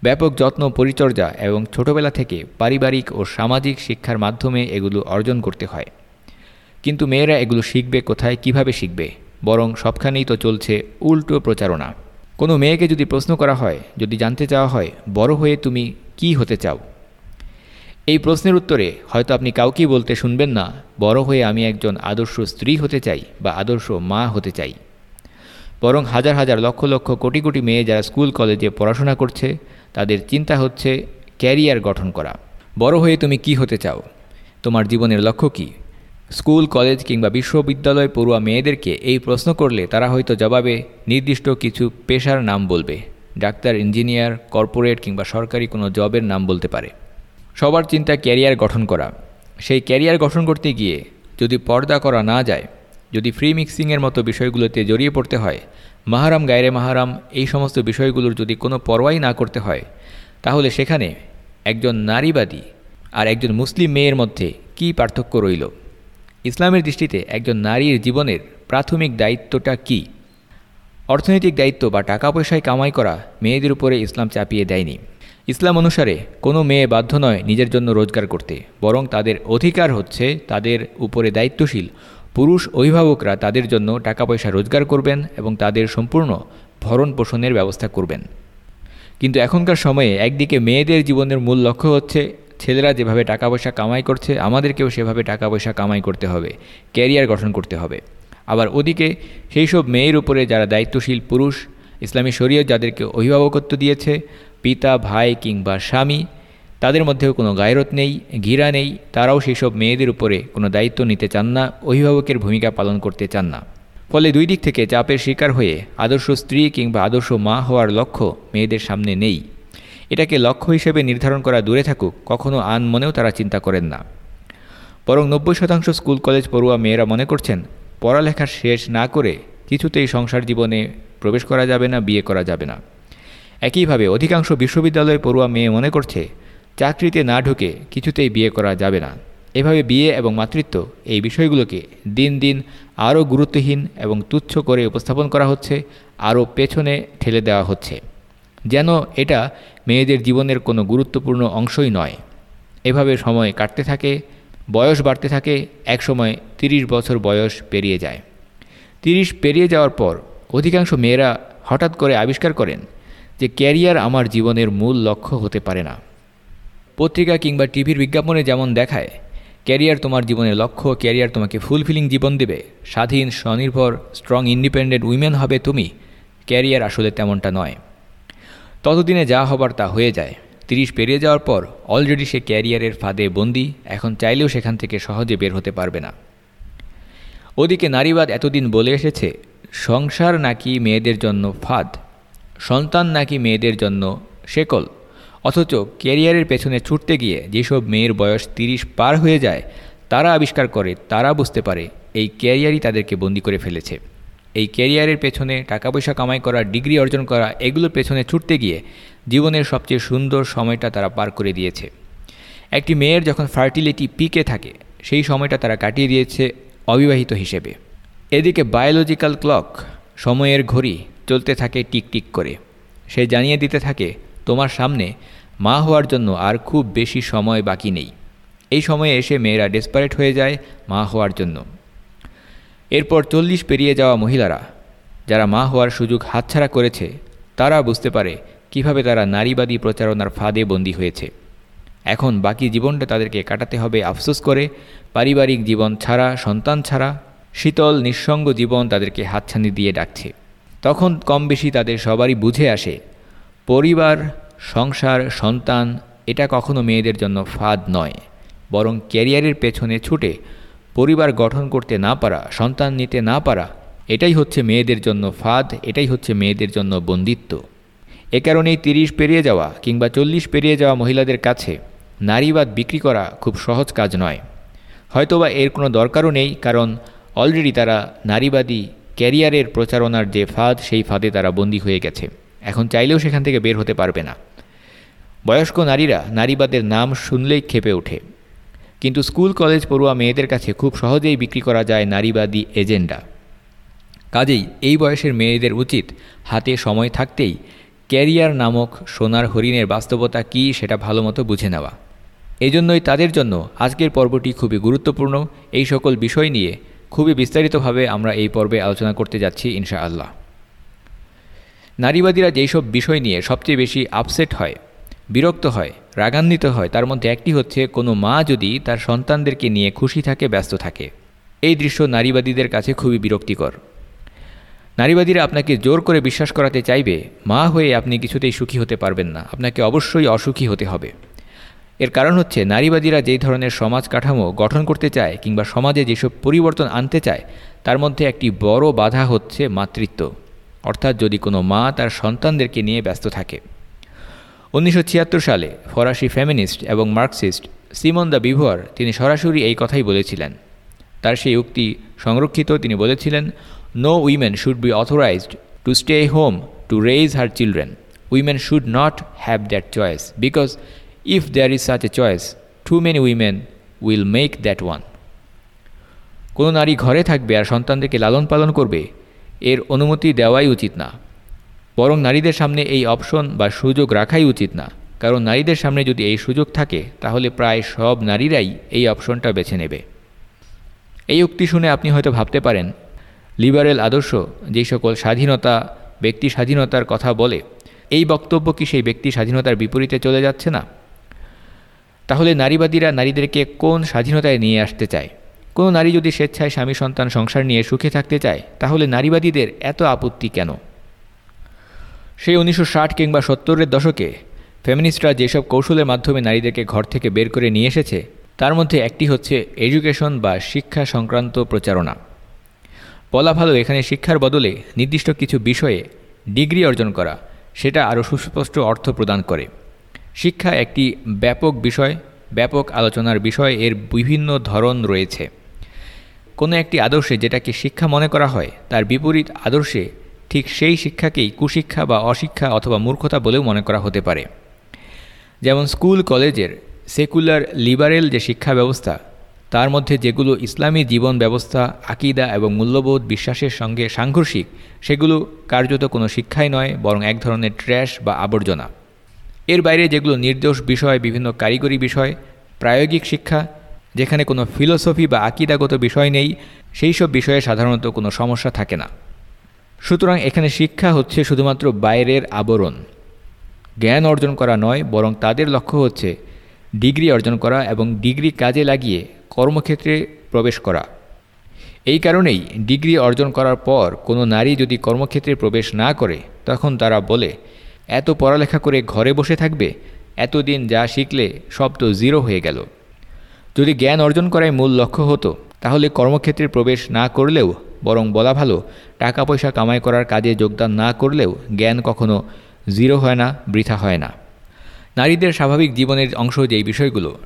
ব্যাপক যত্ন, পরিচর্যা এবং ছোটবেলা থেকে পারিবারিক ও সামাজিক শিক্ষার মাধ্যমে এগুলো অর্জন করতে হয়। কিন্তু মেয়েরা এগুলো শিখবে কোথায়, কীভাবে শিখবে? বরং সবখানেই তো চলছে উল্টো প্রচারণা। কোনো মেয়েকে যদি প্রশ্ন করা হয়, যদি জানতে চাওয়া হয়, বড় হয়ে তুমি কি হতে চাও? এই প্রশ্নের উত্তরে হয়তো আপনি কাউকেই বলতে শুনবেন না, বড় হয়ে আমি একজন আদর্শ স্ত্রী হতে চাই বা আদর্শ মা হতে চাই। বরং হাজার হাজার লক্ষ লক্ষ কোটি কোটি মেয়ে যারা স্কুল, কলেজে পড়াশোনা করছে তাদের চিন্তা হচ্ছে ক্যারিয়ার গঠন করা। বড় হয়ে তুমি কি হতে চাও? তোমার জীবনের লক্ষ্য কী? স্কুল, কলেজ কিংবা বিশ্ববিদ্যালয় পড়ুয়া মেয়েদেরকে এই প্রশ্ন করলে তারা হয়তো জবাবে, নির্দিষ্ট কিছু পেশার নাম বলবে। ডাক্তার, ইঞ্জিনিয়ার, কর্পোরেট কিংবা সরকারি কোনো জবের নাম বলতে পারে। সবার চিন্তা ক্যারিয়ার গঠন করা। সেই ক্যারিয়ার গঠন করতে গিয়ে যদি পর্দা করা না যায়, যদি ফ্রি মিক্সিংয়ের মতো বিষয়গুলোতে জড়িয়ে পড়তে হয় মাহারাম গায়রে মাহারাম এই সমস্ত বিষয়গুলোর যদি কোনো পরোয়াই না করতে হয়, তাহলে সেখানে একজন নারীবাদী আর একজন মুসলিম মেয়ের মধ্যে কি পার্থক্য রইল? ইসলামের দৃষ্টিতে একজন নারীর জীবনের প্রাথমিক দায়িত্বটা কি? অর্থনৈতিক দায়িত্ব বা টাকা পয়সায় কামাই করা মেয়েদের উপরে ইসলাম চাপিয়ে দেয়নি। ইসলাম অনুসারে কোনো মেয়ে বাধ্য নয় নিজের জন্য রোজগার করতে, বরং তাদের অধিকার হচ্ছে তাদের উপরে দায়িত্বশীল পুরুষ অভিভাবকরা তাদের জন্য টাকা পয়সা রোজগার করবেন এবং তাদের সম্পূর্ণ ভরণ পোষণের ব্যবস্থা করবেন। কিন্তু এখনকার সময়ে একদিকে মেয়েদের জীবনের মূল লক্ষ্য হচ্ছে, ছেলেরা যেভাবে টাকা পয়সা কামাই করছে, আমাদেরকেও সেভাবে টাকা পয়সা কামাই করতে হবে, ক্যারিয়ার গঠন করতে হবে। আবার ওদিকে সেই সব মেয়ের উপরে যারা দায়িত্বশীল পুরুষ, ইসলামী শরীয় যাদেরকে অভিভাবকত্ব দিয়েছে, পিতা, ভাই কিংবা স্বামী তাদের মধ্যেও কোনো গায়রত নেই, ঘিরা নেই, তারাও সেই সব মেয়েদের উপরে কোনো দায়িত্ব নিতে চান না, অভিভাবকের ভূমিকা পালন করতে চান না। ফলে দুই দিক থেকে চাপের শিকার হয়ে আদর্শ স্ত্রী কিংবা আদর্শ মা হওয়ার লক্ষ্য মেয়েদের সামনে নেই। এটাকে লক্ষ্য হিসেবে নির্ধারণ করা দূরে থাকুক, কখনো আন মনেও তারা চিন্তা করেন না। বরং নব্বই শতাংশ স্কুল কলেজ পড়ুয়া মেয়েরা মনে করছেন, পড়ালেখা শেষ না করে কিছুতেই সংসার জীবনে প্রবেশ করা যাবে না, বিয়ে করা যাবে না। একইভাবে অধিকাংশ বিশ্ববিদ্যালয় পড়ুয়া মেয়ে মনে করছে চাকরিতে না ঢুকে কিছুতেই বিয়ে করা যাবে না। এভাবে বিয়ে এবং মাতৃত্ব এই বিষয়গুলোকে দিন দিন আরও গুরুত্বহীন এবং তুচ্ছ করে উপস্থাপন করা হচ্ছে, আরও পেছনে ঠেলে দেওয়া হচ্ছে। যেন এটা মেয়েদের জীবনের কোনো গুরুত্বপূর্ণ অংশই নয়। এভাবে সময় কাটতে থাকে, বয়স বাড়তে থাকে, একসময় তিরিশ বছর বয়স পেরিয়ে যায়। তিরিশ পেরিয়ে যাওয়ার পর অধিকাংশ মেয়েরা হঠাৎ করে আবিষ্কার করেন যে ক্যারিয়ার আমার জীবনের মূল লক্ষ্য হতে পারে না। পত্রিকা কিংবা টিভির বিজ্ঞাপনে যেমন দেখায়, ক্যারিয়ার তোমার জীবনের লক্ষ্য, ক্যারিয়ার তোমাকে ফুলফিলিং জীবন দেবে। স্বাধীন, স্বনির্ভর স্ট্রং ইন্ডিপেন্ডেন্ট উইমেন হবে তুমি, ক্যারিয়ার আসলে তেমনটা নয়। ততদিনে যা হবার তা হয়ে যায়। তিরিশ পেরিয়ে যাওয়ার পর অলরেডি সে ক্যারিয়ারের ফাঁদে বন্দি, এখন চাইলেও সেখান থেকে সহজে বের হতে পারবে না। ওদিকে নারীবাদ এতদিন বলে এসেছে, সংসার নাকি মেয়েদের জন্য ফাঁদ, সন্তান নাকি মেয়েদের জন্য শেকল। অথচ ক্যারিয়ারের পেছনে ছুটতে গিয়ে যেসব মেয়ের বয়স তিরিশ পার হয়ে যায়, তারা আবিষ্কার করে, তারা বুঝতে পারে এই ক্যারিয়ারই তাদেরকে বন্দি করে ফেলেছে। এই ক্যারিয়ারের পেছনে টাকা পয়সা কামাই করা, ডিগ্রি অর্জন করা, এগুলোর পেছনে ছুটতে গিয়ে জীবনের সবচেয়ে সুন্দর সময়টা তারা পার করে দিয়েছে। একটি মেয়ের যখন ফার্টিলিটি পিকে থাকে, সেই সময়টা তারা কাটিয়ে দিয়েছে অবিবাহিত হিসেবে। এদিকে বায়োলজিক্যাল ক্লক সময়ের ঘড়ি চলতে থাকে টিকটিক করে। সে জানিয়ে দিতে থাকে তোমার সামনে মা হওয়ার জন্য আর খুব বেশি সময় বাকি নেই। এই সময়ে এসে মেয়েরা ডেসপারেট হয়ে যায় মা হওয়ার জন্য। এরপর চল্লিশ পেরিয়ে যাওয়া মহিলারা, যারা মা হওয়ার সুযোগ হাতছাড়া করেছে, তারা বুঝতে পারে কীভাবে তারা নারীবাদী প্রচারণার ফাঁদে বন্দী হয়েছে। এখন বাকি জীবনটা তাদেরকে কাটাতে হবে আফসোস করে, পারিবারিক জীবন ছাড়া, সন্তান ছাড়া, শীতল, নিঃসঙ্গ জীবন তাদেরকে হাতছানি দিয়ে ডাকছে। তখন কম বেশি তাদের সবারই বুঝে আসে পরিবার, সংসার, সন্তান, এটা কখনো মেয়েদের জন্য ফাঁদ নয়। বরং ক্যারিয়ারের পেছনে ছুটে পরিবার গঠন করতে না পারা, সন্তান নিতে না পারা, এটাই হচ্ছে মেয়েদের জন্য ফাঁদ, এটাই হচ্ছে মেয়েদের জন্য বন্দিত্ব। এ কারণেই তিরিশ পেরিয়ে যাওয়া কিংবা চল্লিশ পেরিয়ে যাওয়া মহিলাদের কাছে নারীবাদ বিক্রি করা খুব সহজ কাজ নয়। হয়তোবা এর কোনো দরকারও নেই, কারণ অলরেডি তারা নারীবাদী ক্যারিয়ারের প্রচারণার যে ফাঁদ, সেই ফাঁদে তারা বন্দী হয়ে গেছে। এখন চাইলেও সেখান থেকে বের হতে পারবে না। বয়স্ক নারীরা নারীবাদের নাম শুনলেই খেপে ওঠে। কিন্তু স্কুল, কলেজ পড়ুয়া মেয়েদের কাছে খুব সহজেই বিক্রি করা যায় নারীবাদী এজেন্ডা। কাজেই এই বয়সের মেয়েদের উচিত হাতে সময় থাকতেই ক্যারিয়ার নামক সোনার হরিণের বাস্তবতা কী সেটা ভালোমতো বুঝে নেওয়া। এজন্যই তাদের জন্য আজকের পর্বটি খুবই গুরুত্বপূর্ণ। এই সকল বিষয় নিয়ে খুবই বিস্তারিতভাবে আমরা এই পর্বে আলোচনা করতে যাচ্ছি ইনশা আল্লাহ নারীবাদীরা যেই সব বিষয় নিয়ে সবচেয়ে বেশি আপসেট হয়, বিরক্ত হয়, রাগান্বিত হয়, তার মধ্যে একটি হচ্ছে কোনো মা যদি তার সন্তানদেরকে নিয়ে খুশি থাকে, ব্যস্ত থাকে। এই দৃশ্য নারীবাদীদের কাছে খুবই বিরক্তিকর। নারীবাদীরা আপনাকে জোর করে বিশ্বাস করাতে চাইবে, মা হয়ে আপনি কিছুতেই সুখী হতে পারবেন না, আপনাকে অবশ্যই অসুখী হতে হবে। এর কারণ হচ্ছে নারীবাদীরা যেই ধরনের সমাজ কাঠামো গঠন করতে চায় কিংবা সমাজে যেসব পরিবর্তন আনতে চায়, তার মধ্যে একটি বড় বাধা হচ্ছে মাতৃত্ব। অর্থাৎ যদি কোনো মা তার সন্তানদেরকে নিয়ে ব্যস্ত থাকে। উনিশশো ছিয়াত্তর সালে ফরাসি ফেমিনিস্ট এবং মার্কসিস্ট সিমন দ্য বিভুয়ার তিনি সরাসরি এই কথাই বলেছিলেন। তার সেই উক্তি সংরক্ষিত তিনি বলেছিলেন no women should be authorised to stay home to raise her children women should not have that choice because if there is such a choice too many women will make that one কোনো নারী ঘরে থাকবে আর সন্তানদেরকে লালন পালন করবে এর অনুমতি দেওয়াই উচিত না। বরং নারীদের সামনে এই অপশন বা সুযোগ রাখাই উচিত না। কারণ নারীদের সামনে যদি এই সুযোগ থাকে, তাহলে প্রায় সব নারীরাই এই অপশনটা বেছে নেবে। এই উক্তি শুনে আপনি হয়তো ভাবতে পারেন, লিবারেল আদর্শ, যেই সকল স্বাধীনতা, ব্যক্তি স্বাধীনতার কথা বলে, এই বক্তব্য কি সেই ব্যক্তি স্বাধীনতার বিপরীতে চলে যাচ্ছে না? তাহলে নারীবাদীরা নারীদেরকে কোন স্বাধীনতায় নিয়ে আসতে চায়? কোনো নারী যদি স্বেচ্ছায় স্বামী, সন্তান, সংসার নিয়ে সুখে থাকতে চায়, তাহলে নারীবাদীদের এত আপত্তি কেন? সেই উনিশশো ষাট কিংবা সত্তরের দশকে ফেমিনিস্টরা যেসব কৌশলের মাধ্যমে নারীদেরকে ঘর থেকে বের করে নিয়ে এসেছে, তার মধ্যে একটি হচ্ছে এডুকেশন বা শিক্ষা সংক্রান্ত প্রচারণা। বলা ভালো, এখানে শিক্ষার বদলে নির্দিষ্ট কিছু বিষয়ে ডিগ্রি অর্জন করা, সেটা আরও সুস্পষ্ট অর্থ প্রদান করে। শিক্ষা একটি ব্যাপক বিষয়, ব্যাপক আলোচনার বিষয়, এর বিভিন্ন ধরন রয়েছে। কোনো একটি আদর্শে যেটাকে শিক্ষা মনে করা হয়, তার বিপরীত আদর্শে ঠিক সেই শিক্ষাকেই কুশিক্ষা বা অশিক্ষা অথবা মূর্খতা বলেও মনে করা হতে পারে। যেমন স্কুল, কলেজের সেকুলার লিবারেল যে শিক্ষা ব্যবস্থা, তার মধ্যে যেগুলো ইসলামী জীবন ব্যবস্থা, আকিদা এবং মূল্যবোধ বিশ্বাসের সঙ্গে সাংঘর্ষিক, সেগুলো কার্যত কোনো শিক্ষাই নয়, বরং এক ধরনের ট্র্যাশ বা আবর্জনা। এর বাইরে যেগুলো নির্দোষ বিষয়, বিভিন্ন কারিগরি বিষয়, প্রায়োগিক শিক্ষা যেখানে কোনো ফিলোসফি বা আকিদাগত বিষয় নেই, সেই সব বিষয়ে সাধারণত কোনো সমস্যা থাকে না। সুতরাং এখানে শিক্ষা হচ্ছে শুধুমাত্র বাইরের আবরণ। জ্ঞান অর্জন করা নয়, বরং তাদের লক্ষ্য হচ্ছে ডিগ্রি অর্জন করা এবং ডিগ্রি কাজে লাগিয়ে কর্মক্ষেত্রে প্রবেশ করা। এই কারণেই ডিগ্রি অর্জন করার পর কোনো নারী যদি কর্মক্ষেত্রে প্রবেশ না করে, তখন তারা বলে, এত পড়ালেখা করে ঘরে বসে থাকবে? এতদিন যা শিখলে সব তো জিরো হয়ে গেল। যদি জ্ঞান অর্জন করাই মূল লক্ষ্য হতো, তাহলে কর্মক্ষেত্রে প্রবেশ না করলেও বরং বলা ভালো টাকা পয়সা কামাই করার কাজে যোগদান না করলেও জ্ঞান কখনো জিরো হয় না, বৃথা হয় না। নারীদের স্বাভাবিক জীবনের অংশ যেই বিষয়গুলো।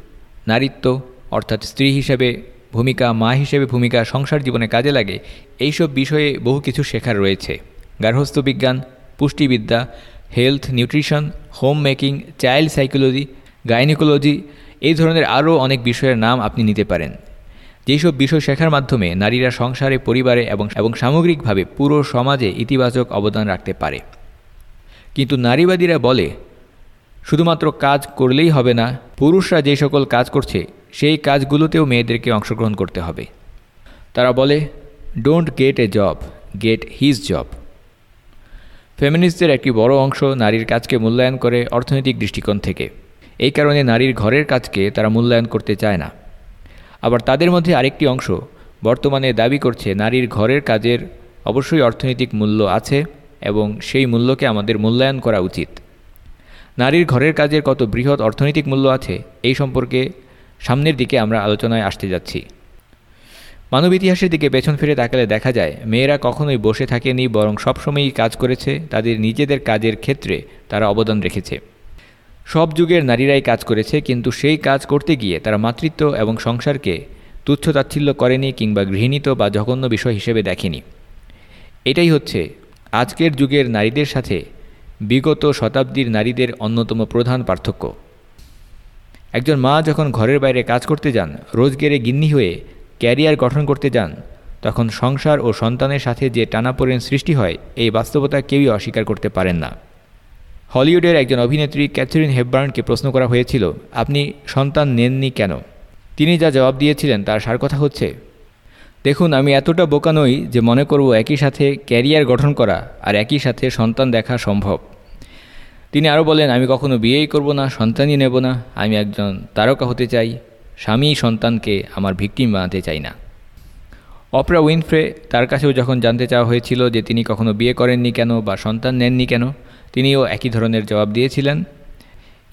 নারীত্ব, অর্থাৎ স্ত্রী হিসেবে ভূমিকা, মা হিসেবে ভূমিকা, সংসার জীবনে কাজে লাগে, এইসব বিষয়ে বহু কিছু শেখার রয়েছে। গার্হস্থ্য বিজ্ঞান, পুষ্টিবিদ্যা health nutrition home making child psychology gynaecology এই ধরনের আরও অনেক বিষয়ের নাম আপনি নিতে পারেন। যেসব বিষয় শেখার মাধ্যমে নারীরা সংসারে, পরিবারে এবং এবং সামগ্রিকভাবে পুরো সমাজে ইতিবাচক অবদান রাখতে পারে। কিন্তু নারীবাদীরা বলে, শুধুমাত্র কাজ করলেই হবে না, পুরুষরা যে সকল কাজ করছে, সেই কাজগুলোতেও মেয়েদেরকে অংশগ্রহণ করতে হবে। তারা বলে don't get a job get his job ফেমিনিস্টদের একটি বড় অংশ নারীর কাজকে মূল্যায়ন করে অর্থনৈতিক দৃষ্টিকোণ থেকে। এই কারণে নারীর ঘরের কাজকে তারা মূল্যায়ন করতে চায় না। আবার তাদের মধ্যে আরেকটি অংশ বর্তমানে দাবি করছে, নারীর ঘরের কাজের অবশ্যই অর্থনৈতিক মূল্য আছে এবং সেই মূল্যকে আমাদের মূল্যায়ন করা উচিত। নারীর ঘরের কাজের কত বৃহৎ অর্থনৈতিক মূল্য আছে, এই সম্পর্কে সামনের দিকে আমরা আলোচনায় আসতে যাচ্ছি। মানব ইতিহাসের দিকে পেছন ফিরে তাকালে দেখা যায়, মেয়েরা কখনোই বসে থাকেনি, বরং সবসময়ই কাজ করেছে, তাদের নিজেদের কাজের ক্ষেত্রে তারা অবদান রেখেছে। সব যুগের নারীরাই কাজ করেছে, কিন্তু সেই কাজ করতে গিয়ে তারা মাতৃত্ব এবং সংসারকে তুচ্ছ তাচ্ছিল্য করেনি কিংবা গৃহীত বা জঘন্য বিষয় হিসেবে দেখেনি। এটাই হচ্ছে আজকের যুগের নারীদের সাথে বিগত শতাব্দীর নারীদের অন্যতম প্রধান পার্থক্য। একজন মা যখন ঘরের বাইরে কাজ করতে যান, রোজগেরে গিন্নি হয়ে ক্যারিয়ার গঠন করতে যান, তখন সংসার ও সন্তানের সাথে যে টানাপোড়েন সৃষ্টি হয়, এই বাস্তবতা কেউই অস্বীকার করতে পারেন না। হলিউডের একজন অভিনেত্রী ক্যাথরিন হেববার্নকে প্রশ্ন করা হয়েছিল, আপনি সন্তান নেননি কেন? তিনি যা জবাব দিয়েছিলেন তার সার কথা হচ্ছে, দেখুন, আমি এতটা বোকা নই যে মনে করব একই সাথে ক্যারিয়ার গঠন করা আর একই সাথে সন্তান দেখা সম্ভব। তিনি আরও বলেন, আমি কখনো বিয়েই করব না, সন্তানই নেব না, আমি একজন তারকা হতে চাই, স্বামী সন্তানকে আমার ভিকটিম বানাতে চাই না। অপরা উইনফ্রে তার কাছেও যখন জানতে চাওয়া হয়েছিল যে তিনি কখনো বিয়ে করেননি কেন বা সন্তান নেননি কেন তিনিও একই ধরনের জবাব দিয়েছিলেন।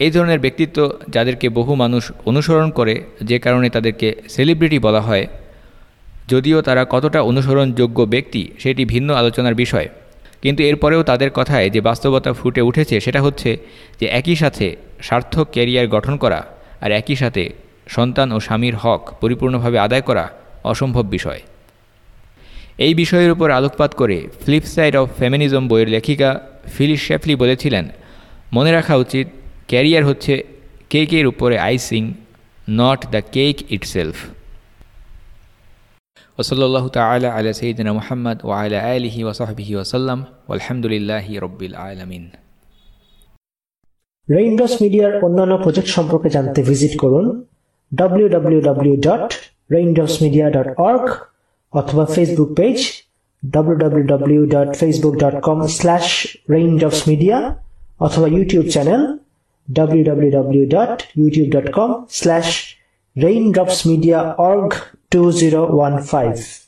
এই ধরনের ব্যক্তিত্ব যাদেরকে বহু মানুষ অনুসরণ করে, যে কারণে তাদেরকে সেলিব্রিটি বলা হয়, যদিও তারা কতটা অনুসরণযোগ্য ব্যক্তি সেটি ভিন্ন আলোচনার বিষয়। কিন্তু এরপরেও তাদের কথায় যে বাস্তবতা ফুটে উঠেছে সেটা হচ্ছে যে একই সাথে সার্থক ক্যারিয়ার গঠন করা আর একই সাথে সন্তান ও স্বামীর হক পরিপূর্ণভাবে আদায় করা অসম্ভব বিষয়। এই বিষয়ের উপর আলোকপাত করে ফ্লিপ সাইড অফ ফেমিনিজম বইয়ের লেখিকা ফিলিস শেফলি বলেছিলেন, মনে রাখা উচিত, ক্যারিয়ার হচ্ছে কেকের উপরে icing, not the cake itself. ওসল্লাহ তালা আলা সঈদিন মোহাম্মদ ও আলা আলহি ওসহবিহি ওসাল্লাম আলহামদুলিল্লাহ রব্বিল আলমিন। রেইনড্রপস মিডিয়ার অন্যান্য প্রজেক্ট সম্পর্কে জানতে ভিজিট করুন www.raindropsmedia.org অথবা Facebook page www.facebook.com/raindropsmedia অথবা YouTube channel www.youtube.com/raindropsmedia Raindrops Media Org 2015